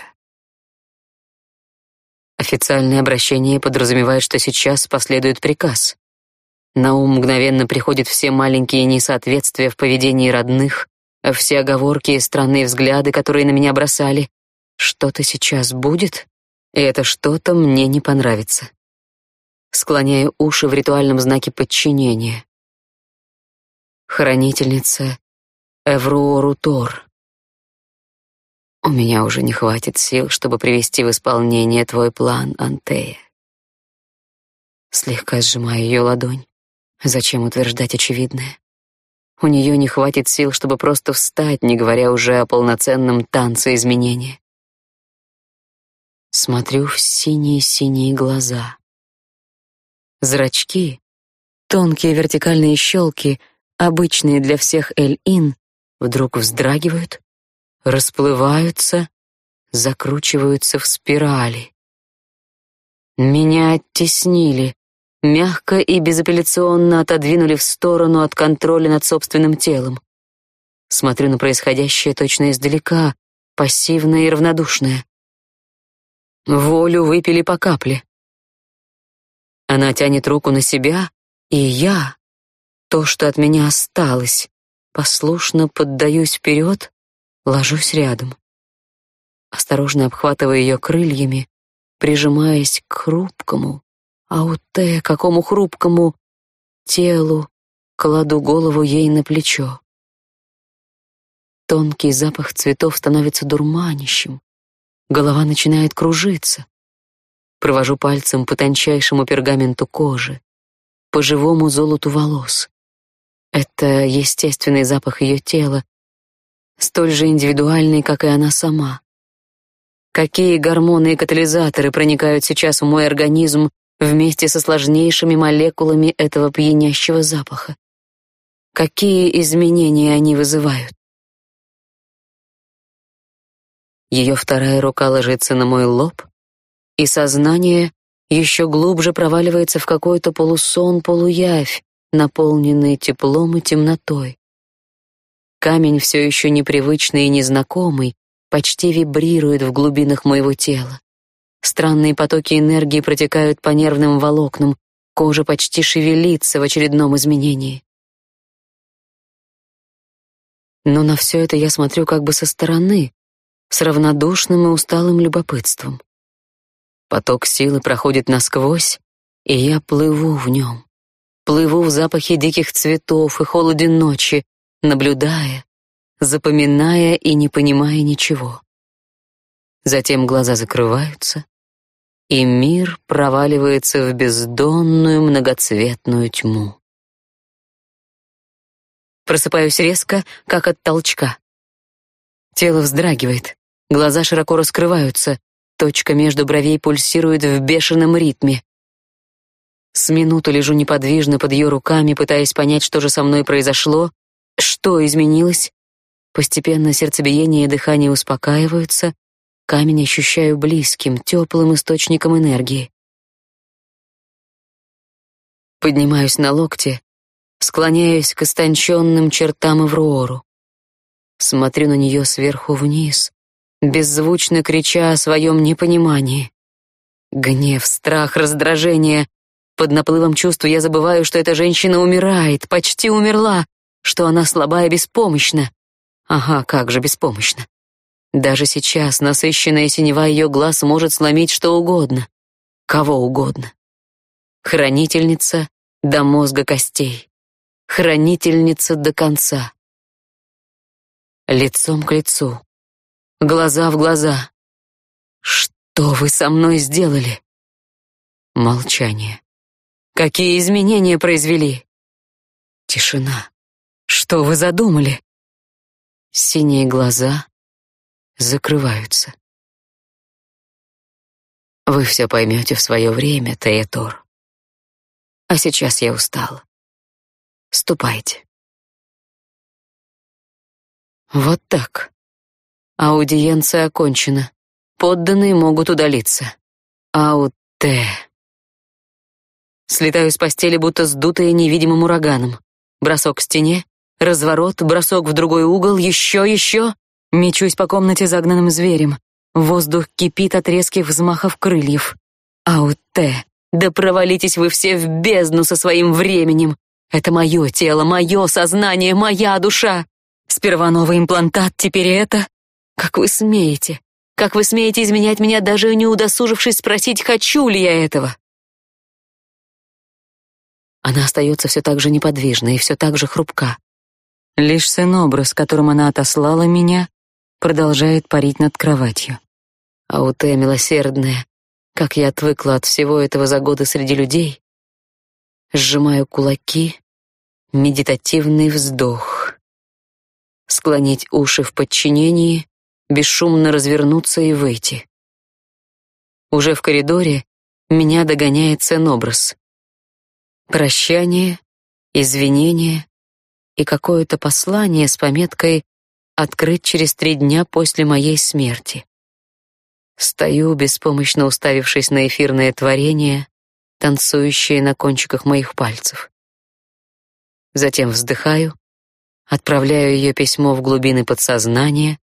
Speaker 1: Официальное обращение подразумевает, что сейчас последует приказ. На ум мгновенно приходят все маленькие несоответствия в поведении родных, все оговорки и странные взгляды, которые на меня бросали. Что-то сейчас будет, и это что-то мне не понравится. Склоняю уши в ритуальном знаке подчинения. Хранительница Эвруору Тор. У меня уже не хватит сил, чтобы привести в исполнение твой план, Антея. Слегка сжимаю ее ладонь. Зачем утверждать очевидное? У нее не хватит сил, чтобы просто встать, не говоря уже о полноценном танце изменения. Смотрю в синие-синие глаза. Зрачки, тонкие вертикальные щелки, обычные для всех Эль-Ин, вдруг вздрагивают, расплываются, закручиваются в спирали. Меня оттеснили, мягко и безапелляционно отодвинули в сторону от контроля над собственным телом. Смотрю на происходящее точно издалека, пассивное и равнодушное. Волю выпили по капле. Она тянет руку на себя, и я, то, что от меня осталось, послушно поддаюсь вперед, Ложусь рядом. Осторожно обхватывая ее крыльями, прижимаясь к хрупкому, ауте, какому хрупкому телу, кладу голову ей на плечо. Тонкий запах цветов становится дурманящим. Голова начинает кружиться. Провожу пальцем по тончайшему пергаменту кожи, по живому золоту волос. Это естественный запах ее тела, столь же индивидуальный, как и она сама. Какие гормоны и катализаторы проникают сейчас в мой организм вместе со сложнейшими молекулами этого пьянящего запаха? Какие изменения они вызывают? Ее вторая рука ложится на мой лоб, и сознание еще глубже проваливается в какой-то полусон-полуявь, наполненный теплом и темнотой. Камень все еще непривычный и незнакомый, почти вибрирует в глубинах моего тела. Странные потоки энергии протекают по нервным волокнам, кожа почти шевелится в очередном изменении. Но на все это я смотрю как бы со стороны, с равнодушным и усталым любопытством. Поток силы проходит насквозь, и я плыву в нем. Плыву в запахе диких цветов и холоде ночи, наблюдая, запоминая и не понимая ничего. Затем глаза закрываются, и мир проваливается в бездонную многоцветную тьму. Просыпаюсь резко, как от толчка. Тело вздрагивает, глаза широко раскрываются, Точка между бровей пульсирует в бешеном ритме. С минуту лежу неподвижно под ее руками, пытаясь понять, что же со мной произошло, что изменилось. Постепенно сердцебиение и дыхание успокаиваются, камень ощущаю близким, теплым источником энергии. Поднимаюсь на локте, склоняюсь к истонченным чертам Эвруору. Смотрю на нее сверху вниз, беззвучно крича о своем непонимании. Гнев, страх, раздражение. Под наплывом чувств я забываю, что эта женщина умирает, почти умерла, что она слаба и беспомощна. Ага, как же беспомощна. Даже сейчас насыщенная синева ее глаз может сломить что угодно, кого угодно. Хранительница до мозга костей. Хранительница до конца. Лицом к лицу глаза в глаза. «Что вы со мной сделали?» Молчание. «Какие изменения произвели?» Тишина. «Что вы задумали?» Синие глаза закрываются. Вы все поймете в свое время, Теетор. А сейчас я устала. Ступайте. Вот так. Аудиенция окончена. Подданные могут удалиться. Ауте. Слетаю с постели, будто сдутая невидимым ураганом. Бросок к стене, разворот, бросок в другой угол, еще, еще. Мечусь по комнате загнанным зверем. Воздух кипит от резких взмахов крыльев. Ауте. Да провалитесь вы все в бездну со своим временем. Это мое тело, мое сознание, моя душа. Сперва новый имплантат, теперь это. Как вы смеете? Как вы смеете изменять меня, даже не удосужившись спросить, хочу ли я этого? Она остается все так же неподвижна и все так же хрупка. Лишь сын-образ, которым она отослала меня, продолжает парить над кроватью. А у Т милосердная, как я отвыкла от всего этого за годы среди людей, сжимаю кулаки, медитативный вздох. Склонить уши в подчинении, бесшумно развернуться и выйти. Уже в коридоре меня догоняет цен-образ. Прощание, извинение и какое-то послание с пометкой «Открыть через три дня после моей смерти». Стою, беспомощно уставившись на эфирное творение, танцующее на кончиках моих пальцев. Затем вздыхаю, отправляю ее письмо в глубины подсознания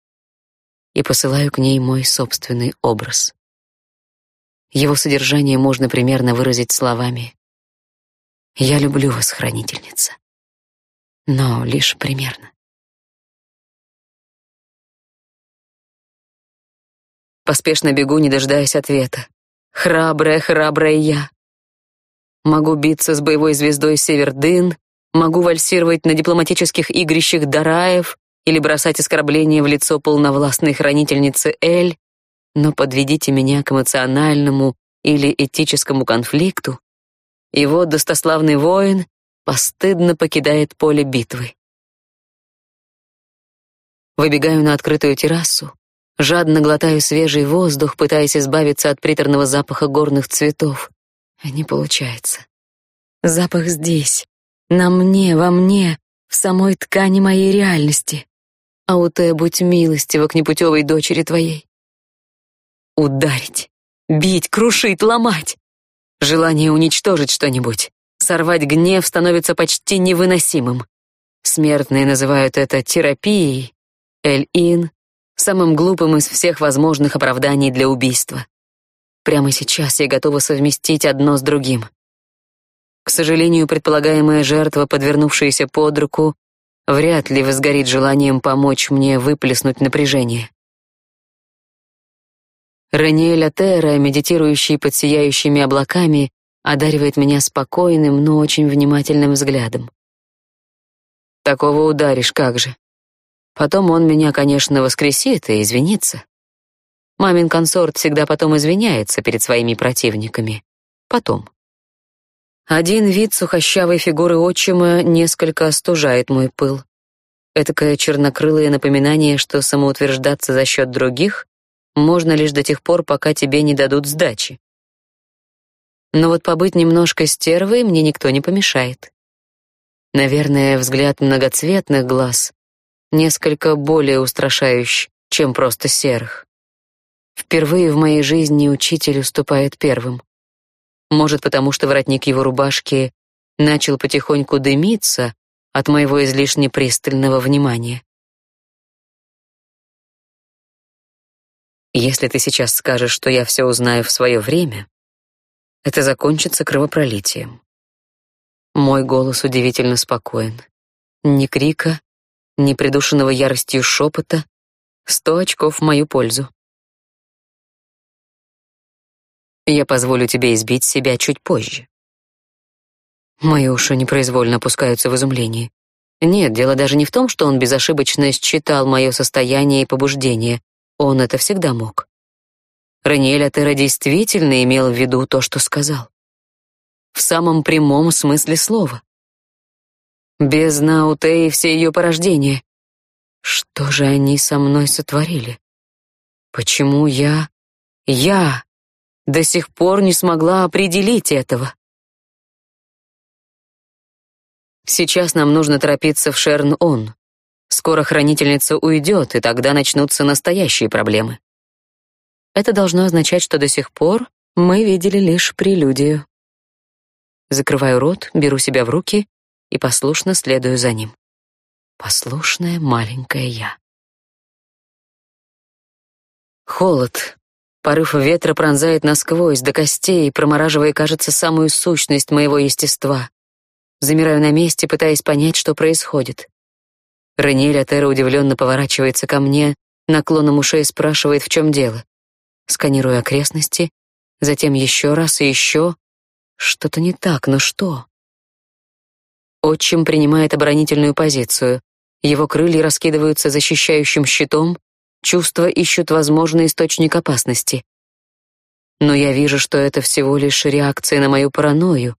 Speaker 1: и посылаю к ней мой собственный образ. Его содержание можно примерно выразить словами «Я люблю вас, хранительница», но лишь примерно. Поспешно бегу, не дожидаясь ответа. Храбрая, храбрая я. Могу биться с боевой звездой Севердын, могу вальсировать на дипломатических игрищах Дараев, или бросать оскорбления в лицо полновластной хранительницы Эль, но подведите меня к эмоциональному или этическому конфликту, его достославный воин постыдно покидает поле битвы. Выбегаю на открытую террасу, жадно глотаю свежий воздух, пытаясь избавиться от приторного запаха горных цветов. Не получается. Запах здесь, на мне, во мне, в самой ткани моей реальности. Ауте, будь милостива к непутевой дочери твоей. Ударить, бить, крушить, ломать. Желание уничтожить что-нибудь, сорвать гнев становится почти невыносимым. Смертные называют это терапией, Эль-Ин — самым глупым из всех возможных оправданий для убийства. Прямо сейчас я готова совместить одно с другим. К сожалению, предполагаемая жертва, подвернувшаяся под руку, вряд ли возгорит желанием помочь мне выплеснуть напряжение. Раниэль Атера, медитирующий под сияющими облаками, одаривает меня спокойным, но очень внимательным взглядом. Такого ударишь, как же. Потом он меня, конечно, воскресит и извинится. Мамин консорт всегда потом извиняется перед своими противниками. Потом. Один вид сухощавой фигуры отчима несколько остужает мой пыл. Этакое чернокрылое напоминание, что самоутверждаться за счет других можно лишь до тех пор, пока тебе не дадут сдачи. Но вот побыть немножко стервой мне никто не помешает. Наверное, взгляд многоцветных глаз несколько более устрашающий, чем просто серых. Впервые в моей жизни учитель уступает первым. Может, потому что воротник его рубашки начал потихоньку дымиться от моего излишне пристального внимания. Если ты сейчас скажешь, что я все узнаю в свое время, это закончится кровопролитием. Мой голос удивительно спокоен. Ни крика, ни придушенного яростью шепота. Сто очков в мою пользу. Я позволю тебе избить себя чуть позже. Мои уши непроизвольно опускаются в изумлении. Нет, дело даже не в том, что он безошибочно считал мое состояние и побуждение. Он это всегда мог. Раниэль Атера действительно имел в виду то, что сказал. В самом прямом смысле слова. Без Науте и все ее порождения. Что же они со мной сотворили? Почему я... я до сих пор не смогла определить этого. Сейчас нам нужно торопиться в Шерн-Он. Скоро хранительница уйдет, и тогда начнутся настоящие проблемы. Это должно означать, что до сих пор мы видели лишь прелюдию. Закрываю рот, беру себя в руки и послушно следую за ним. Послушная маленькая я. Холод, Порыв ветра пронзает насквозь, до костей, промораживая, кажется, самую сущность моего естества. Замираю на месте, пытаясь понять, что происходит. Раниэль Атера удивленно поворачивается ко мне, наклоном ушей спрашивает, в чем дело. Сканирую окрестности, затем еще раз и еще. Что-то не так, но что? Отчим принимает оборонительную позицию. Его крылья раскидываются защищающим щитом, Чувства ищут возможный источник опасности. Но я вижу, что это всего лишь реакция на мою паранойю.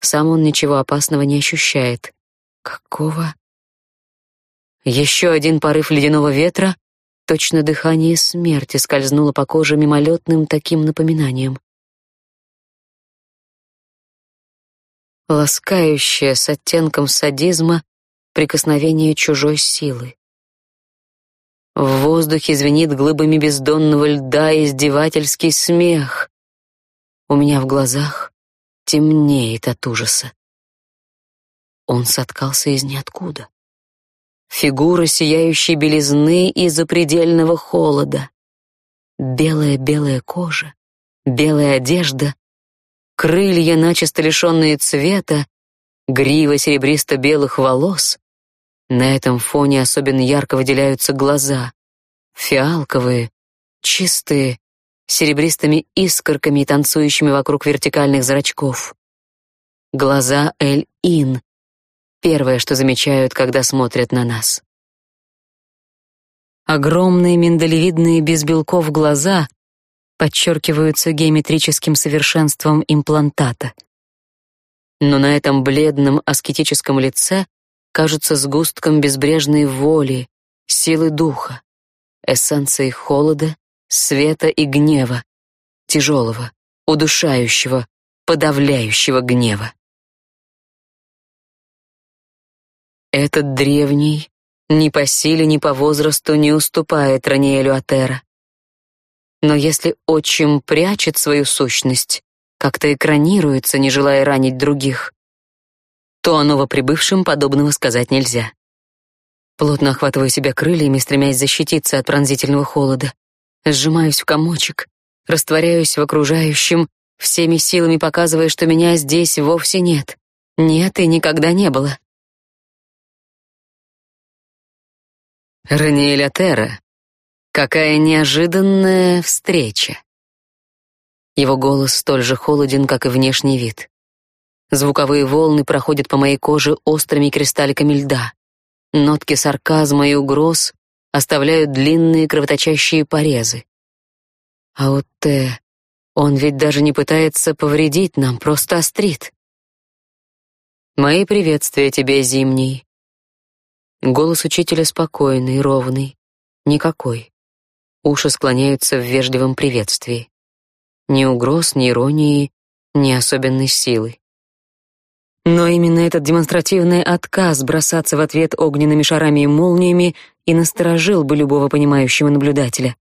Speaker 1: Сам он ничего опасного не ощущает. Какого? Еще один порыв ледяного ветра, точно дыхание смерти скользнуло по коже мимолетным таким напоминанием. Ласкающее с оттенком садизма прикосновение чужой силы. В воздухе звенит глыбами бездонного льда издевательский смех. У меня в глазах темнеет от ужаса. Он соткался из ниоткуда. Фигура сияющей белизны и запредельного холода. Белая-белая кожа, белая одежда, крылья, начисто лишенные цвета, грива серебристо-белых волос, на этом фоне особенно ярко выделяются глаза. Фиалковые, чистые, серебристыми искорками, танцующими вокруг вертикальных зрачков. Глаза Эль-Ин. Первое, что замечают, когда смотрят на нас. Огромные миндалевидные без белков глаза подчеркиваются геометрическим совершенством имплантата. Но на этом бледном аскетическом лице кажется сгустком безбрежной воли, силы духа, эссенцией холода, света и гнева, тяжелого, удушающего, подавляющего гнева. Этот древний ни по силе, ни по возрасту не уступает Раниэлю Атера. Но если отчим прячет свою сущность, как-то экранируется, не желая ранить других, то о новоприбывшем подобного сказать нельзя. Плотно охватываю себя крыльями, стремясь защититься от пронзительного холода. Сжимаюсь в комочек, растворяюсь в окружающем, всеми силами показывая, что меня здесь вовсе нет. Нет и никогда не было. Раниэля Терра, какая неожиданная встреча. Его голос столь же холоден, как и внешний вид. Звуковые волны проходят по моей коже острыми кристалликами льда. Нотки сарказма и угроз оставляют длинные кровоточащие порезы. А вот Т, он ведь даже не пытается повредить нам, просто острит. Мои приветствия тебе, Зимний. Голос учителя спокойный, ровный, никакой. Уши склоняются в вежливом приветствии. Ни угроз, ни иронии, ни особенной силы. Но именно этот демонстративный отказ бросаться в ответ огненными шарами и молниями и насторожил бы любого понимающего наблюдателя.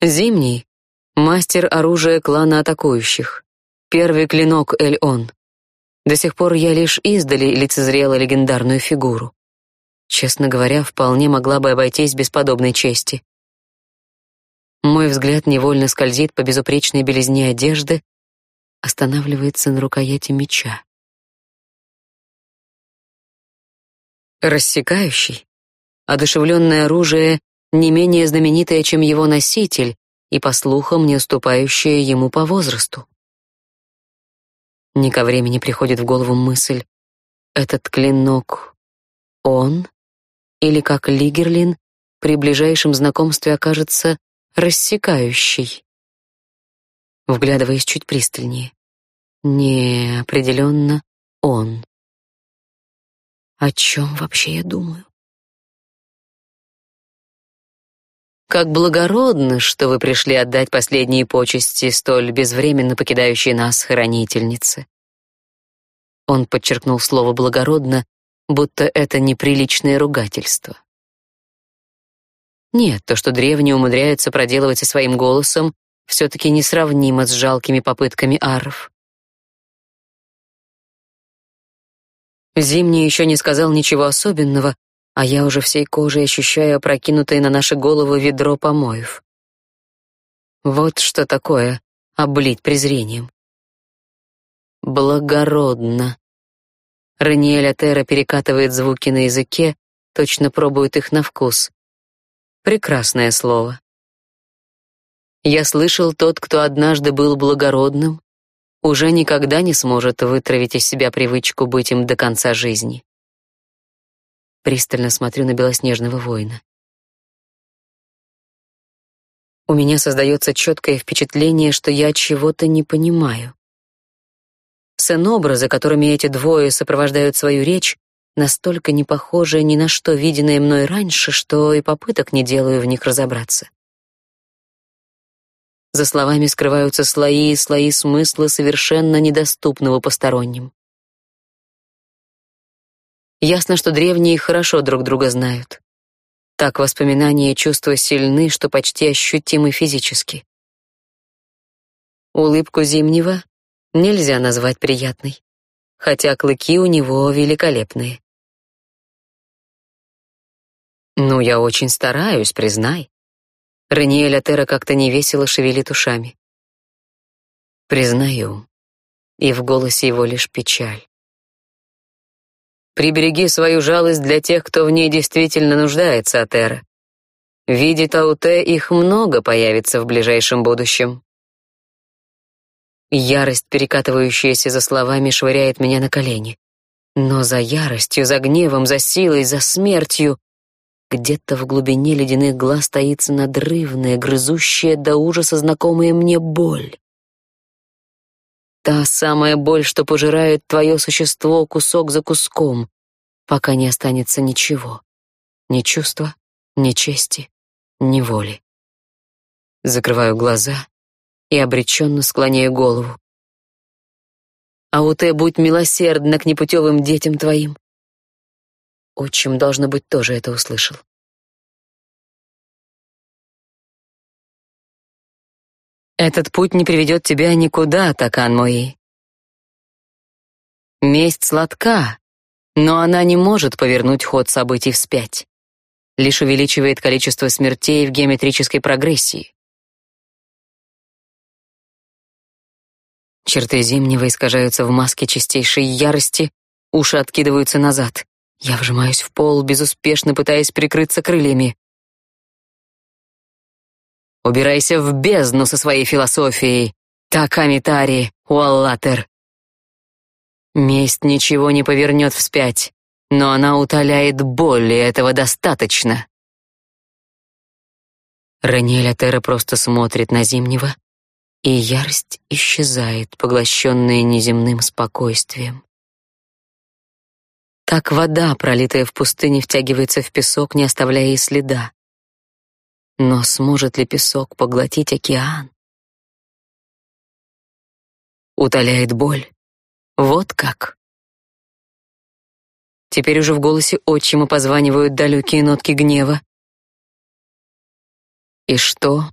Speaker 1: Зимний — мастер оружия клана атакующих. Первый клинок Эль-Он. До сих пор я лишь издали лицезрела легендарную фигуру. Честно говоря, вполне могла бы обойтись без подобной чести. Мой взгляд невольно скользит по безупречной белизне одежды, останавливается на рукояти меча. Рассекающий, одушевленное оружие не менее знаменитое, чем его носитель, и, по слухам, не уступающее ему по возрасту. Не ко времени приходит в голову мысль, этот клинок он или как Лигерлин при ближайшем знакомстве окажется рассекающий. Вглядываясь чуть пристальнее. Не, определенно он. О чем вообще я думаю? Как благородно, что вы пришли отдать последние почести столь безвременно покидающей нас хранительнице. Он подчеркнул слово благородно, будто это неприличное ругательство. Нет, то, что древние умудряются проделывать со своим голосом, все-таки несравнимо с жалкими попытками аров. Зимний еще не сказал ничего особенного, а я уже всей кожей ощущаю опрокинутое на наши головы ведро помоев. Вот что такое облить презрением. Благородно. Раниэль Атера перекатывает звуки на языке, точно пробует их на вкус. Прекрасное слово. Я слышал, тот, кто однажды был благородным, уже никогда не сможет вытравить из себя привычку быть им до конца жизни. Пристально смотрю на белоснежного воина. У меня создается четкое впечатление, что я чего-то не понимаю. Сценобразы, которыми эти двое сопровождают свою речь, настолько не похожи ни на что виденное мной раньше, что и попыток не делаю в них разобраться. За словами скрываются слои и слои смысла, совершенно недоступного посторонним. Ясно, что древние хорошо друг друга знают. Так воспоминания и чувства сильны, что почти ощутимы физически. Улыбку Зимнего нельзя назвать приятной, хотя клыки у него великолепные. «Ну, я очень стараюсь, признай». Раниэль Атера как-то невесело шевелит ушами. «Признаю». И в голосе его лишь печаль. Прибереги свою жалость для тех, кто в ней действительно нуждается, Атера. Видит Ауте, их много появится в ближайшем будущем. Ярость, перекатывающаяся за словами, швыряет меня на колени. Но за яростью, за гневом, за силой, за смертью где-то в глубине ледяных глаз таится надрывная, грызущая до ужаса знакомая мне боль. Та самая боль, что пожирает твое существо кусок за куском, пока не останется ничего. Ни чувства, ни чести, ни воли. Закрываю глаза и обреченно склоняю голову. Ауте, будь милосердна к непутевым детям твоим. Отчим, должно быть, тоже это услышал. Этот путь не приведет тебя никуда, Такан мой. Месть сладка, но она не может повернуть ход событий вспять. Лишь увеличивает количество смертей в геометрической прогрессии. Черты Зимнего искажаются в маске чистейшей ярости, уши откидываются назад. Я вжимаюсь в пол, безуспешно пытаясь прикрыться крыльями. Убирайся в бездну со своей философией, Такамитари, Уаллатер. Месть ничего не повернет вспять, но она утоляет боль, и этого достаточно. Ранеля Тера просто смотрит на Зимнего, и ярость исчезает, поглощенная неземным спокойствием. Так вода, пролитая в пустыне, втягивается в песок, не оставляя и следа. Но сможет ли песок поглотить океан? Утоляет боль. Вот как. Теперь уже в голосе отчима позванивают далекие нотки гнева. И что?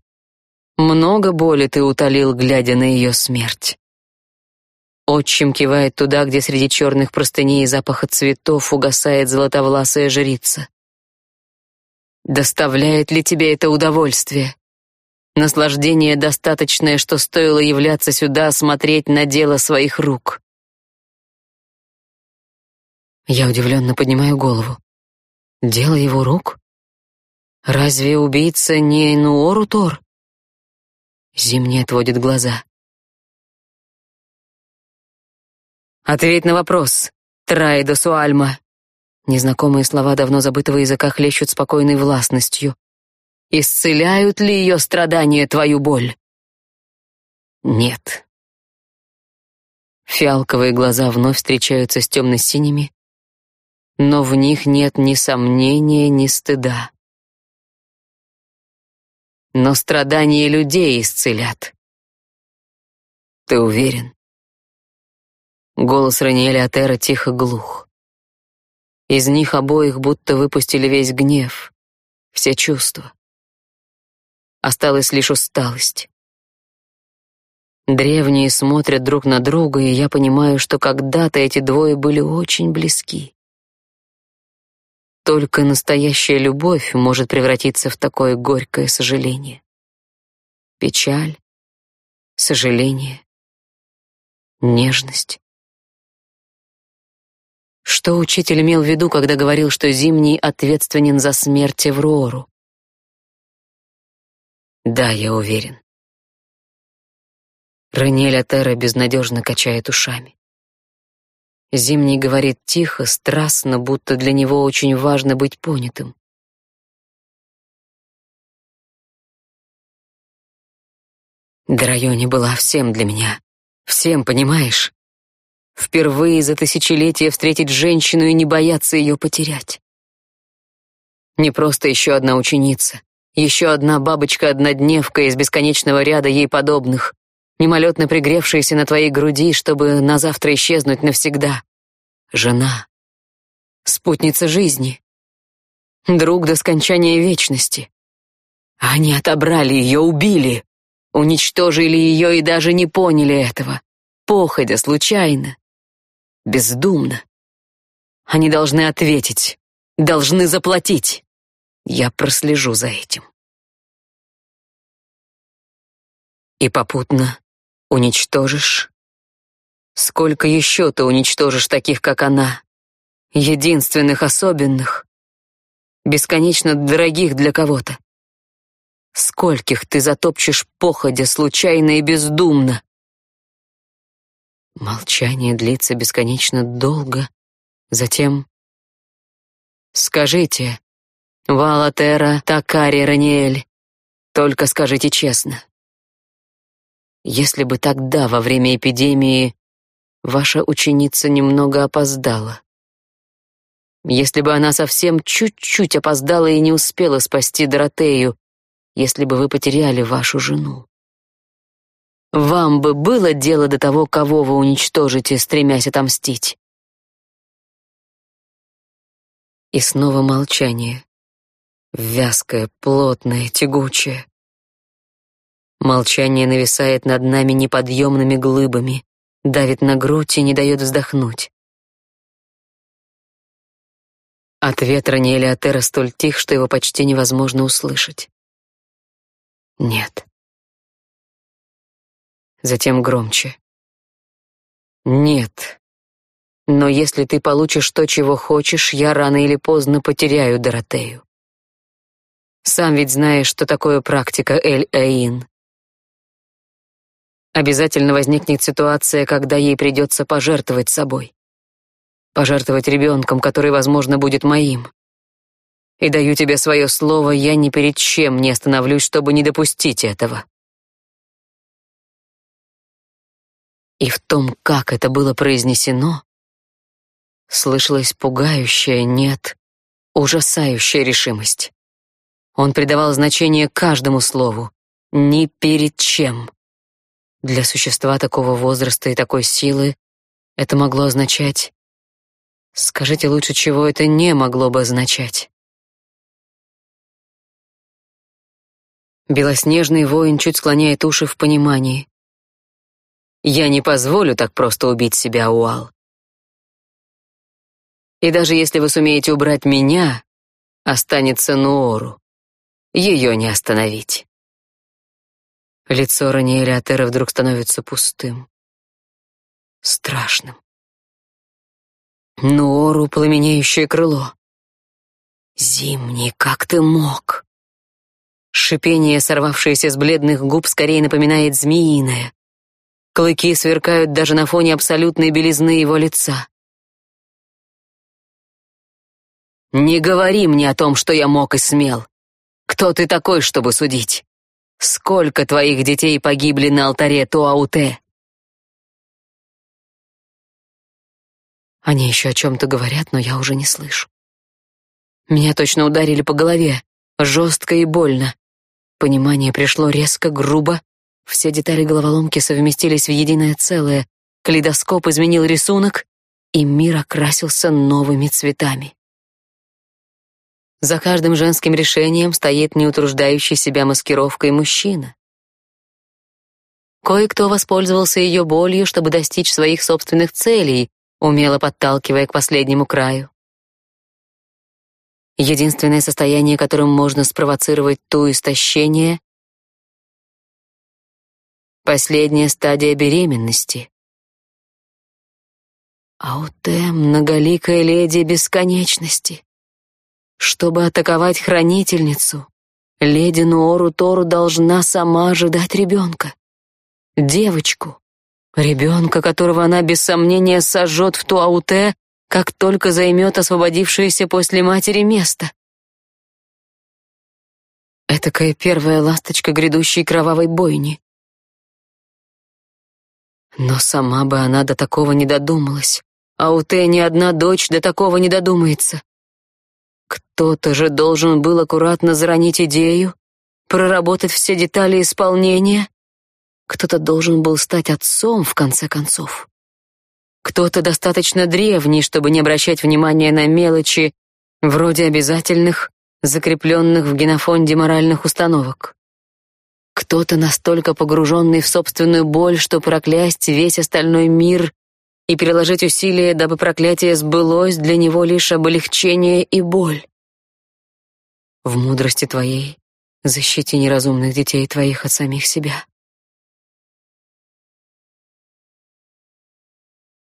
Speaker 1: Много боли ты утолил, глядя на ее смерть. Отчим кивает туда, где среди черных простыней и запаха цветов угасает золотовласая жрица. Доставляет ли тебе это удовольствие? Наслаждение достаточное, что стоило являться сюда, смотреть на дело своих рук. Я удивленно поднимаю голову. Дело его рук? Разве убийца не Нуору Тор? Зимний отводит глаза. Ответь на вопрос, Трайдо Суальма. Незнакомые слова давно забытого языка хлещут спокойной властностью. Исцеляют ли ее страдания твою боль? Нет. Фиалковые глаза вновь встречаются с темно-синими, но в них нет ни сомнения, ни стыда. Но страдания людей исцелят. Ты уверен? Голос Раниэля Атера тихо глух. Из них обоих будто выпустили весь гнев, все чувства. Осталась лишь усталость. Древние смотрят друг на друга, и я понимаю, что когда-то эти двое были очень близки. Только настоящая любовь может превратиться в такое горькое сожаление. Печаль, сожаление, нежность. Что учитель имел в виду, когда говорил, что Зимний ответственен за смерть Эврору? Да, я уверен. Ранель Атера безнадежно качает ушами. Зимний говорит тихо, страстно, будто для него очень важно быть понятым. Драйоне была всем для меня. Всем, понимаешь? Впервые за тысячелетия встретить женщину и не бояться ее потерять. Не просто еще одна ученица, еще одна бабочка-однодневка из бесконечного ряда ей подобных, мимолетно пригревшаяся на твоей груди, чтобы на завтра исчезнуть навсегда. Жена, спутница жизни, друг до скончания вечности. Они отобрали ее, убили, уничтожили ее и даже не поняли этого, походя, случайно бездумно. Они должны ответить, должны заплатить. Я прослежу за этим. И попутно уничтожишь. Сколько еще ты уничтожишь таких, как она? Единственных, особенных, бесконечно дорогих для кого-то. Скольких ты затопчешь походя, случайно и бездумно? Молчание длится бесконечно долго. Затем... «Скажите, Валатера, Такари, Раниэль, только скажите честно. Если бы тогда, во время эпидемии, ваша ученица немного опоздала, если бы она совсем чуть-чуть опоздала и не успела спасти Доротею, если бы вы потеряли вашу жену. Вам бы было дело до того, кого вы уничтожите, стремясь отомстить. И снова молчание. Вязкое, плотное, тягучее. Молчание нависает над нами неподъемными глыбами, давит на грудь и не дает вздохнуть. Ответ Раниэля Атера столь тих, что его почти невозможно услышать. Нет. Затем громче. Нет. Но если ты получишь то, чего хочешь, я рано или поздно потеряю Доротею. Сам ведь знаешь, что такое практика Эль-Эйн. Обязательно возникнет ситуация, когда ей придется пожертвовать собой. Пожертвовать ребенком, который, возможно, будет моим. И даю тебе свое слово, я ни перед чем не остановлюсь, чтобы не допустить этого. И в том, как это было произнесено, слышалась пугающая, нет, ужасающая решимость. Он придавал значение каждому слову, ни перед чем. Для существа такого возраста и такой силы это могло означать... Скажите лучше, чего это не могло бы означать. Белоснежный воин чуть склоняет уши в понимании. Я не позволю так просто убить себя, Уал. И даже если вы сумеете убрать меня, останется Нуору. Ее не остановить. Лицо Раниэля Атера вдруг становится пустым, страшным. Нуору пламенеющее крыло. Зимний, как ты мог? Шипение, сорвавшееся с бледных губ, скорее напоминает змеиное. Клыки сверкают даже на фоне абсолютной белизны его лица. «Не говори мне о том, что я мог и смел. Кто ты такой, чтобы судить? Сколько твоих детей погибли на алтаре Туауте?» Они еще о чем-то говорят, но я уже не слышу. Меня точно ударили по голове, жестко и больно. Понимание пришло резко, грубо. Все детали головоломки совместились в единое целое. Калейдоскоп изменил рисунок, и мир окрасился новыми цветами. За каждым женским решением стоит неутруждающий себя маскировкой мужчина. Кое-кто воспользовался ее болью, чтобы достичь своих собственных целей, умело подталкивая к последнему краю. Единственное состояние, которым можно спровоцировать ту истощение — последняя стадия беременности. Ауте — многоликая леди бесконечности. Чтобы атаковать хранительницу, леди Нуору Тору должна сама ожидать ребенка. Девочку. Ребенка, которого она без сомнения сожжет в Туауте, как только займет освободившееся после матери место. Этакая первая ласточка грядущей кровавой бойни. Но сама бы она до такого не додумалась. А у Тэ ни одна дочь до такого не додумается. Кто-то же должен был аккуратно заронить идею, проработать все детали исполнения. Кто-то должен был стать отцом, в конце концов. Кто-то достаточно древний, чтобы не обращать внимания на мелочи, вроде обязательных, закрепленных в генофонде моральных установок. Кто-то настолько погруженный в собственную боль, что проклясть весь остальной мир и приложить усилия, дабы проклятие сбылось, для него лишь облегчение и боль. В мудрости твоей защити неразумных детей твоих от самих себя.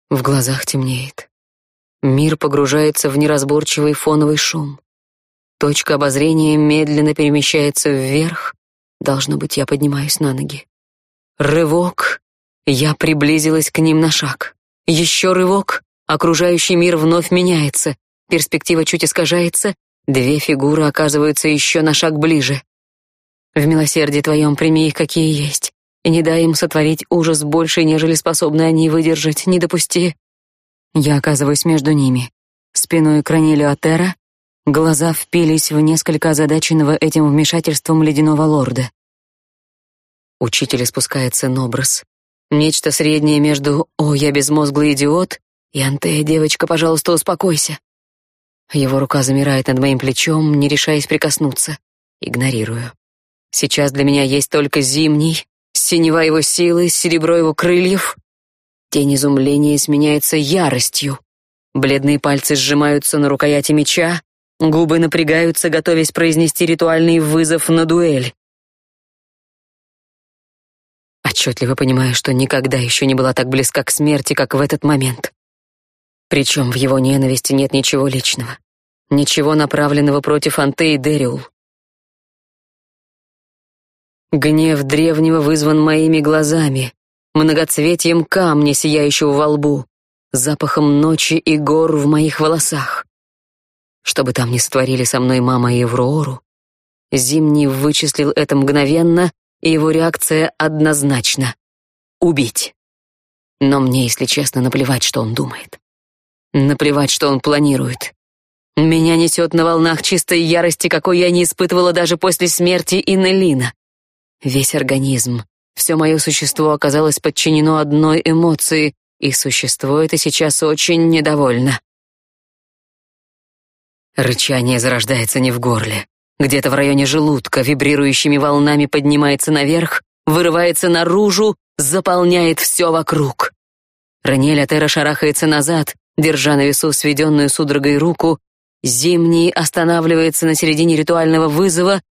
Speaker 1: В глазах темнеет. Мир погружается в неразборчивый фоновый шум. Точка обозрения медленно перемещается вверх. Должно быть, я поднимаюсь на ноги. Рывок. Я приблизилась к ним на шаг. Еще рывок. Окружающий мир вновь меняется. Перспектива чуть искажается. Две фигуры оказываются еще на шаг ближе. В милосердии твоем прими их, какие есть, и не дай им сотворить ужас больше, нежели способны они выдержать. Не допусти. Я оказываюсь между ними, спиной к Ранилю Атера, глаза впились в несколько озадаченного этим вмешательством ледяного лорда. Учитель спускается на образ. Нечто среднее между «О, я безмозглый идиот» и «Антея, девочка, пожалуйста, успокойся». Его рука замирает над моим плечом, не решаясь прикоснуться. Игнорирую. Сейчас для меня есть только зимний, синева его силы, серебро его крыльев. Тень изумления сменяется яростью. Бледные пальцы сжимаются на рукояти меча, губы напрягаются, готовясь произнести ритуальный вызов на дуэль. Отчетливо понимаю, что никогда еще не была так близка к смерти, как в этот момент. Причем в его ненависти нет ничего личного, ничего направленного против Антеи Дериул. Гнев древнего вызван моими глазами, многоцветием камня, сияющего во лбу, запахом ночи и гор в моих волосах. Что бы там ни сотворили со мной мама и Евроору, Зимний вычислил это мгновенно, и его реакция однозначна — убить. Но мне, если честно, наплевать, что он думает. Наплевать, что он планирует. Меня несет на волнах чистой ярости, какой я не испытывала даже после смерти Инелина. Весь организм, все мое существо оказалось подчинено одной эмоции, и существо это сейчас очень недовольно. Рычание зарождается не в горле. Где-то в районе желудка вибрирующими волнами поднимается наверх, вырывается наружу, заполняет все вокруг. Ранель Атера шарахается назад, держа на весу сведенную судорогой руку, Зимний останавливается на середине ритуального вызова,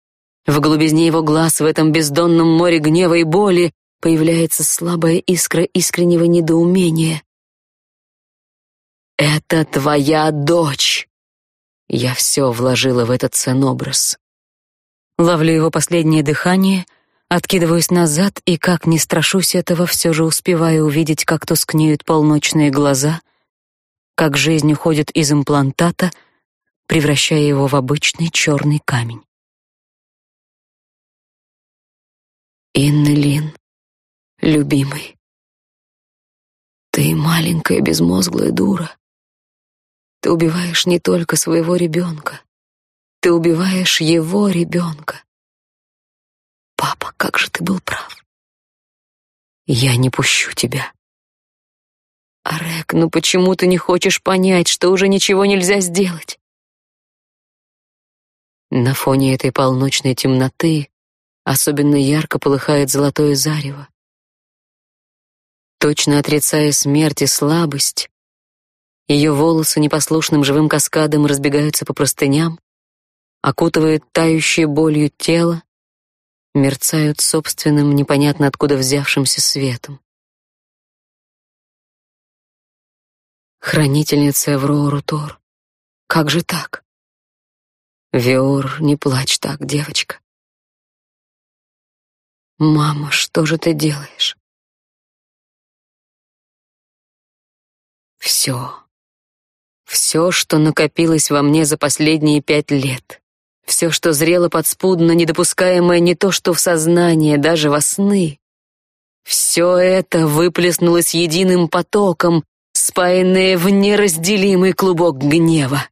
Speaker 1: в глубине его глаз в этом бездонном море гнева и боли появляется слабая искра искреннего недоумения. «Это твоя дочь!» Я все вложила в этот сценобраз. Ловлю его последнее дыхание, откидываюсь назад и, как не страшусь этого, все же успеваю увидеть, как тускнеют полночные глаза — как жизнь уходит из имплантата, превращая его в обычный черный камень. Иннелин, любимый, ты маленькая безмозглая дура. Ты убиваешь не только своего ребенка, ты убиваешь его ребенка. Папа, как же ты был прав. Я не пущу тебя. «Арек, ну почему ты не хочешь понять, что уже ничего нельзя сделать?» На фоне этой полночной темноты особенно ярко полыхает золотое зарево. Точно отрицая смерть и слабость, ее волосы непослушным живым каскадом разбегаются по простыням, окутывают тающее болью тело, мерцают собственным непонятно откуда взявшимся светом. Хранительница Эвроору Тор. Как же так? Виор, не плачь так, девочка. Мама, что же ты делаешь? Все. Все, что накопилось во мне за последние пять лет. Все, что зрело подспудно, недопускаемое не то что в сознание, даже во сны. Все это выплеснулось единым потоком, спаянные в неразделимый клубок гнева.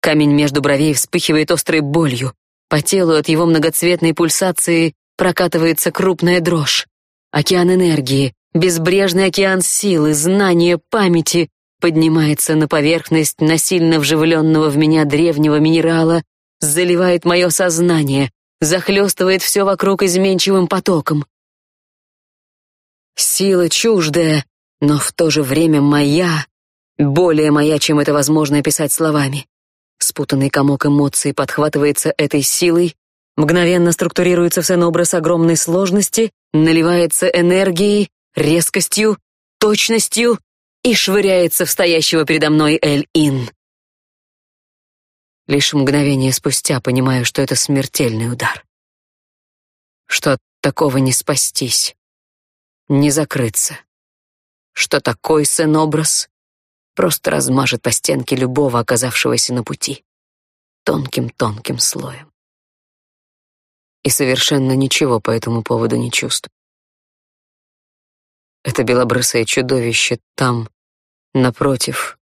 Speaker 1: Камень между бровей вспыхивает острой болью. По телу от его многоцветной пульсации прокатывается крупная дрожь. Океан энергии, безбрежный океан силы, знания, памяти поднимается на поверхность насильно вживленного в меня древнего минерала, заливает мое сознание, захлестывает все вокруг изменчивым потоком. Сила чуждая, но в то же время моя, более моя, чем это возможно описать словами. Спутанный комок эмоций подхватывается этой силой, мгновенно структурируется в сценобраз огромной сложности, наливается энергией, резкостью, точностью и швыряется в стоящего передо мной Эль-Ин. Лишь мгновение спустя понимаю, что это смертельный удар. Что от такого не спастись, не закрыться что такой сын-образ просто размажет по стенке любого оказавшегося на пути. тонким-тонким слоем. И совершенно ничего по этому поводу не чувствую. Это белобрысое чудовище там, напротив,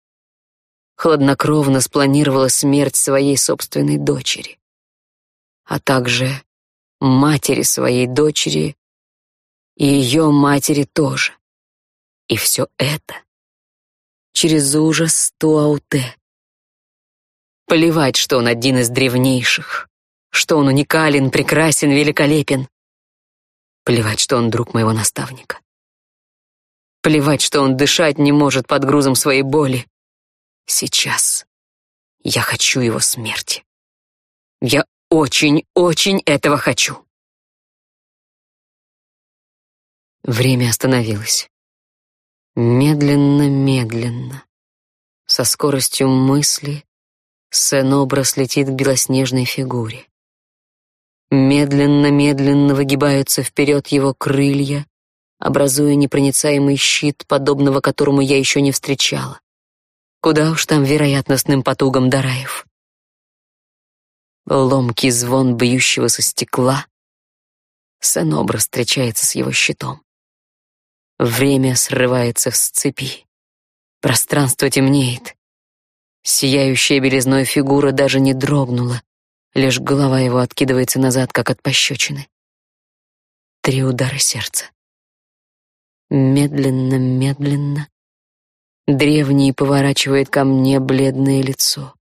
Speaker 1: хладнокровно спланировало смерть своей собственной дочери, а также матери своей дочери и ее матери тоже. И все это через ужас Туауте. Плевать, что он один из древнейших, что он уникален, прекрасен, великолепен. Плевать, что он друг моего наставника. Плевать, что он дышать не может под грузом своей боли. Сейчас я хочу его смерти. Я очень-очень этого хочу. Время остановилось. Медленно-медленно, со скоростью мысли, Сен-образ летит к белоснежной фигуре. Медленно-медленно выгибаются вперед его крылья, образуя непроницаемый щит, подобного которому я еще не встречала. Куда уж там вероятностным потугам Дараев. Ломкий звон бьющего со стекла. Сен-образ встречается с его щитом. Время срывается с цепи. Пространство темнеет. Сияющая белизной фигура даже не дрогнула, лишь голова его откидывается назад, как от пощечины. Три удара сердца. Медленно, медленно. Древний поворачивает ко мне бледное лицо.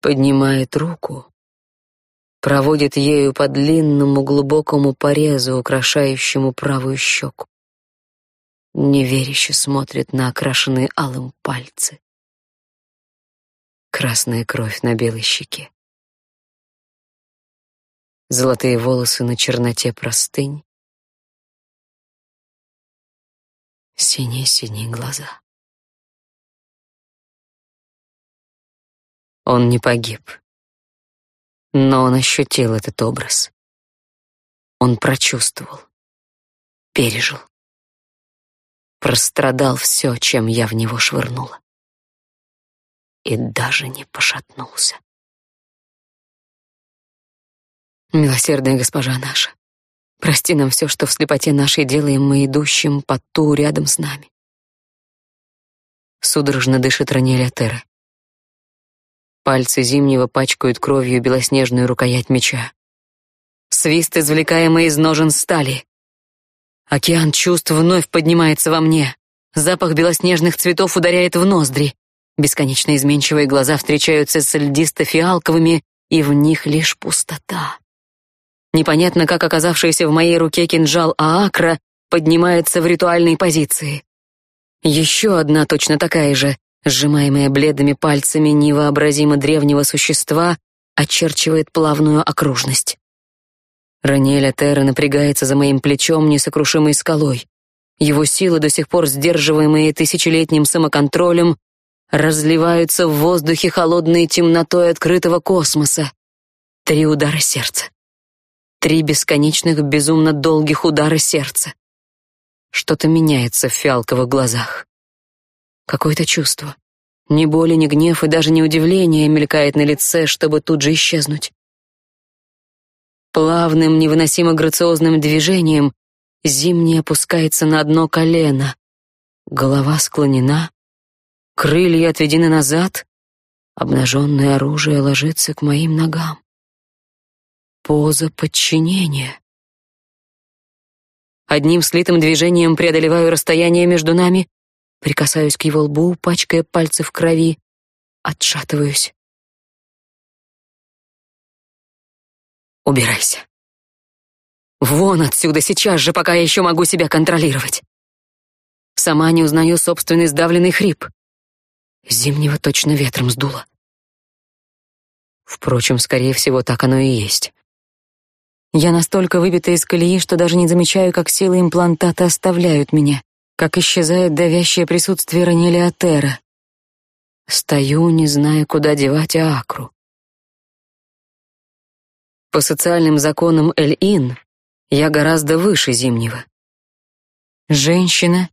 Speaker 1: Поднимает руку, проводит ею по длинному глубокому порезу, украшающему правую щеку. Неверяще смотрит на окрашенные алым пальцы. Красная кровь на белой щеке. Золотые волосы на черноте простынь. Синие-синие глаза. Он не погиб. Но он ощутил этот образ. Он прочувствовал, пережил. Прострадал все, чем я в него швырнула. И даже не пошатнулся. Милосердная госпожа наша, прости нам все, что в слепоте нашей делаем мы идущим под ту рядом с нами. Судорожно дышит Ранеля Терра. Пальцы Зимнего пачкают кровью белоснежную рукоять меча. Свист, извлекаемый из ножен стали. Океан чувств вновь поднимается во мне. Запах белоснежных цветов ударяет в ноздри. Бесконечно изменчивые глаза встречаются с льдисто-фиалковыми, и в них лишь пустота. Непонятно, как оказавшийся в моей руке кинжал Аакра поднимается в ритуальной позиции. Еще одна точно такая же, сжимаемая бледными пальцами невообразимо древнего существа, очерчивает плавную окружность. Ранеля Терра напрягается за моим плечом несокрушимой скалой. Его силы, до сих пор сдерживаемые тысячелетним самоконтролем, разливаются в воздухе холодной темнотой открытого космоса. Три удара сердца. Три бесконечных, безумно долгих удара сердца. Что-то меняется в фиалковых глазах. Какое-то чувство. Ни боли, ни гнев и даже не удивление мелькает на лице, чтобы тут же исчезнуть. Плавным, невыносимо грациозным движением Зимний опускается на одно колено. Голова склонена, крылья отведены назад, обнаженное оружие ложится к моим ногам. Поза подчинения. Одним слитым движением преодолеваю расстояние между нами Прикасаюсь к его лбу, пачкая пальцы в крови. Отшатываюсь. Убирайся. Вон отсюда сейчас же, пока я еще могу себя контролировать. Сама не узнаю собственный сдавленный хрип. Зимнего точно ветром сдуло. Впрочем, скорее всего, так оно и есть. Я настолько выбита из колеи, что даже не замечаю, как силы имплантата оставляют меня как исчезает давящее присутствие Ранеля Атера. Стою, не зная, куда девать Акру. По социальным законам Эль-Ин я гораздо выше Зимнего. Женщина,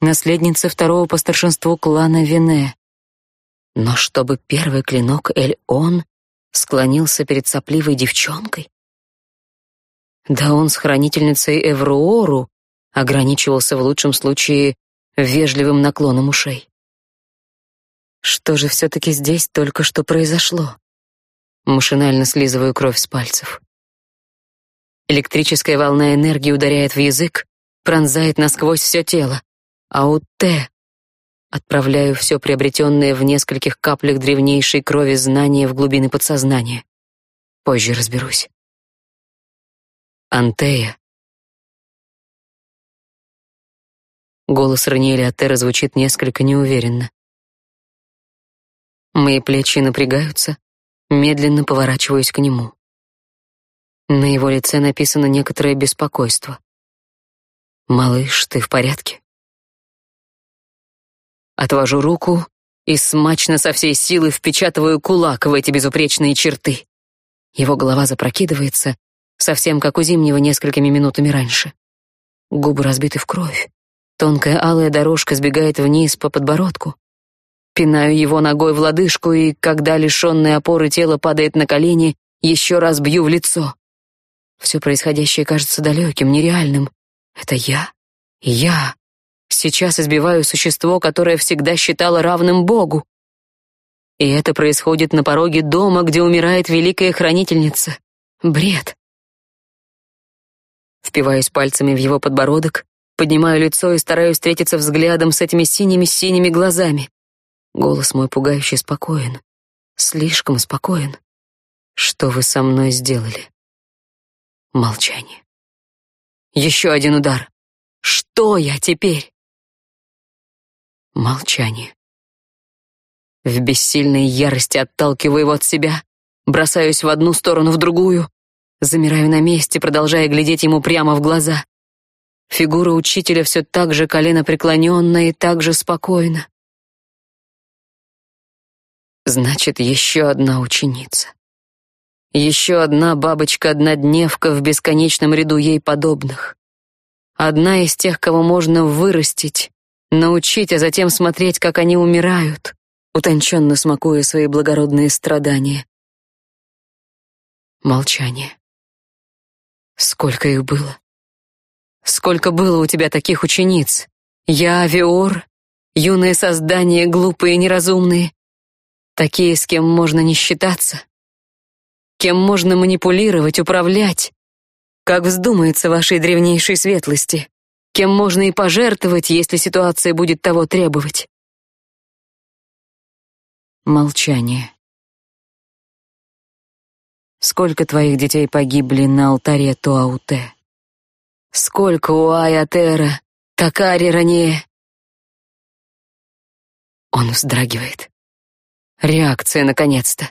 Speaker 1: наследница второго по старшинству клана Вене. Но чтобы первый клинок Эль-Он склонился перед сопливой девчонкой? Да он с хранительницей Эвруору ограничивался в лучшем случае вежливым наклоном ушей. Что же все-таки здесь только что произошло? Машинально слизываю кровь с пальцев. Электрическая волна энергии ударяет в язык, пронзает насквозь все тело. А у отправляю все приобретенное в нескольких каплях древнейшей крови знания в глубины подсознания. Позже разберусь. Антея. Голос Раниэля Атера звучит несколько неуверенно. Мои плечи напрягаются, медленно поворачиваюсь к нему. На его лице написано некоторое беспокойство. «Малыш, ты в порядке?» Отвожу руку и смачно со всей силы впечатываю кулак в эти безупречные черты. Его голова запрокидывается, совсем как у Зимнего несколькими минутами раньше. Губы разбиты в кровь. Тонкая алая дорожка сбегает вниз по подбородку. Пинаю его ногой в лодыжку, и, когда лишенное опоры тело падает на колени, еще раз бью в лицо. Все происходящее кажется далеким, нереальным. Это я? Я? Сейчас избиваю существо, которое всегда считала равным Богу. И это происходит на пороге дома, где умирает великая хранительница. Бред. Впиваюсь пальцами в его подбородок, поднимаю лицо и стараюсь встретиться взглядом с этими синими-синими глазами. Голос мой пугающе спокоен. Слишком спокоен. Что вы со мной сделали? Молчание. Еще один удар. Что я теперь? Молчание. В бессильной ярости отталкиваю его от себя, бросаюсь в одну сторону, в другую, замираю на месте, продолжая глядеть ему прямо в глаза. Фигура учителя все так же колено преклоненная и так же спокойна. Значит, еще одна ученица. Еще одна бабочка-однодневка в бесконечном ряду ей подобных. Одна из тех, кого можно вырастить, научить, а затем смотреть, как они умирают, утонченно смакуя свои благородные страдания. Молчание. Сколько их было? Сколько было у тебя таких учениц? Я, Виор, юные создания, глупые и неразумные, Такие, с кем можно не считаться. Кем можно манипулировать, управлять. Как вздумается вашей древнейшей светлости. Кем можно и пожертвовать, если ситуация будет того требовать. Молчание. Сколько твоих детей погибли на алтаре Туауте? Сколько у Аятера, Такари ранее? Он вздрагивает. Реакция, наконец-то.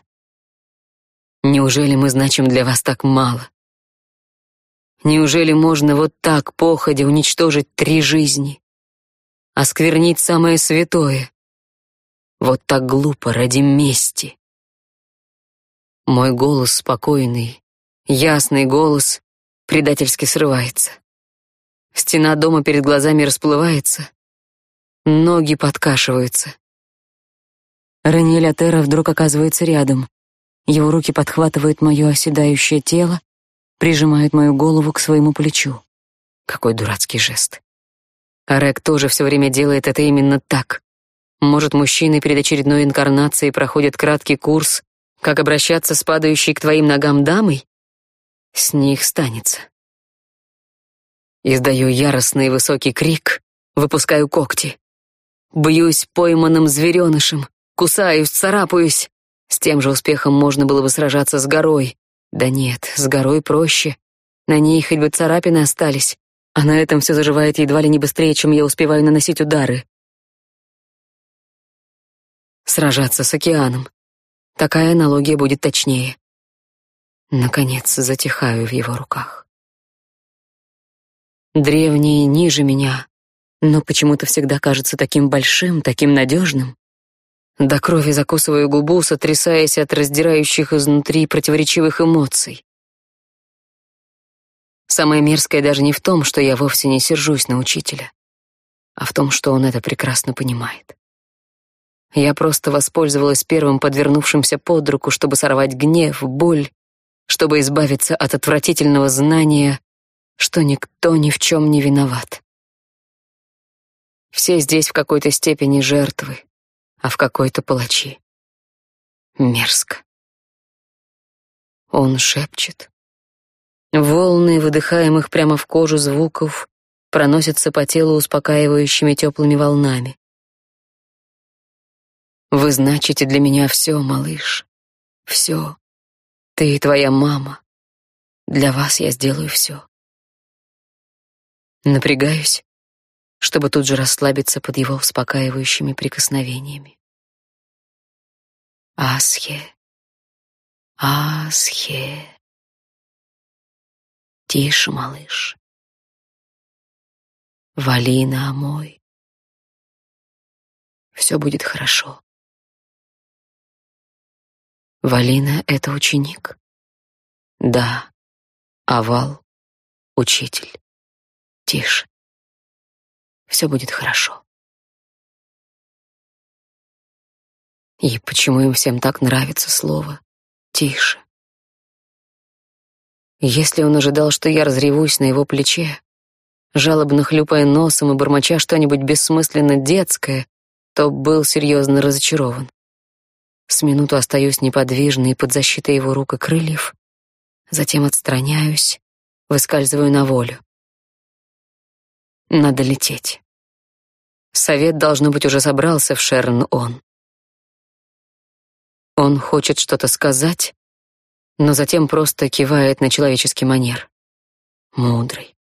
Speaker 1: Неужели мы значим для вас так мало? Неужели можно вот так, походя, уничтожить три жизни? Осквернить самое святое? Вот так глупо, ради мести. Мой голос спокойный, ясный голос предательски срывается. Стена дома перед глазами расплывается, ноги подкашиваются. Раниэль Атера вдруг оказывается рядом. Его руки подхватывают мое оседающее тело, прижимают мою голову к своему плечу. Какой дурацкий жест. Арек тоже все время делает это именно так. Может, мужчины перед очередной инкарнацией проходят краткий курс, как обращаться с падающей к твоим ногам дамой? С них станется. Издаю яростный высокий крик, выпускаю когти. Бьюсь пойманным зверенышем, Кусаюсь, царапаюсь. С тем же успехом можно было бы сражаться с горой. Да нет, с горой проще. На ней хоть бы царапины остались, а на этом все заживает едва ли не быстрее, чем я успеваю наносить удары. Сражаться с океаном. Такая аналогия будет точнее. Наконец затихаю в его руках. Древний ниже меня, но почему-то всегда кажется таким большим, таким надежным. До крови закусываю губу, сотрясаясь от раздирающих изнутри противоречивых эмоций. Самое мерзкое даже не в том, что я вовсе не сержусь на учителя, а в том, что он это прекрасно понимает. Я просто воспользовалась первым подвернувшимся под руку, чтобы сорвать гнев, боль, чтобы избавиться от отвратительного знания, что никто ни в чем не виноват. Все здесь в какой-то степени жертвы, а в какой-то палачи. Мерзко. Он шепчет. Волны выдыхаемых прямо в кожу звуков проносятся по телу успокаивающими теплыми волнами. Вы значите для меня все, малыш. Все. Ты и твоя мама. Для вас я сделаю все. Напрягаюсь, чтобы тут же расслабиться под его успокаивающими прикосновениями. Асхе. Асхе. Тише, малыш. Валина мой. Все будет хорошо. Валина — это ученик. Да, овал — учитель. Тише. Все будет хорошо. И почему им всем так нравится слово «тише»? Если он ожидал, что я разревусь на его плече, жалобно хлюпая носом и бормоча что-нибудь бессмысленно детское, то был серьезно разочарован. С минуту остаюсь неподвижной под защитой его рук и крыльев, затем отстраняюсь, выскальзываю на волю. Надо лететь. Совет, должно быть, уже собрался в Шерн-Он. Он хочет что-то сказать, но затем просто кивает на человеческий манер. Мудрый,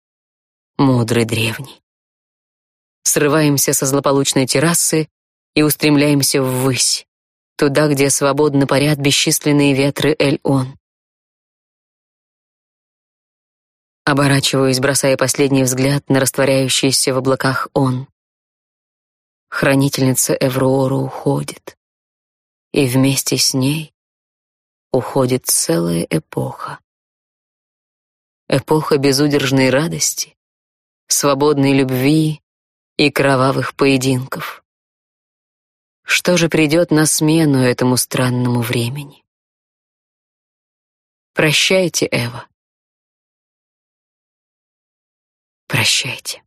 Speaker 1: мудрый древний. Срываемся со злополучной террасы и устремляемся ввысь туда, где свободно парят бесчисленные ветры Эль-Он. Оборачиваюсь, бросая последний взгляд на растворяющийся в облаках Он. Хранительница Эвроора уходит, и вместе с ней уходит целая эпоха. Эпоха безудержной радости, свободной любви и кровавых поединков. Что же придет на смену этому странному времени? Прощайте, Эва. Прощайте.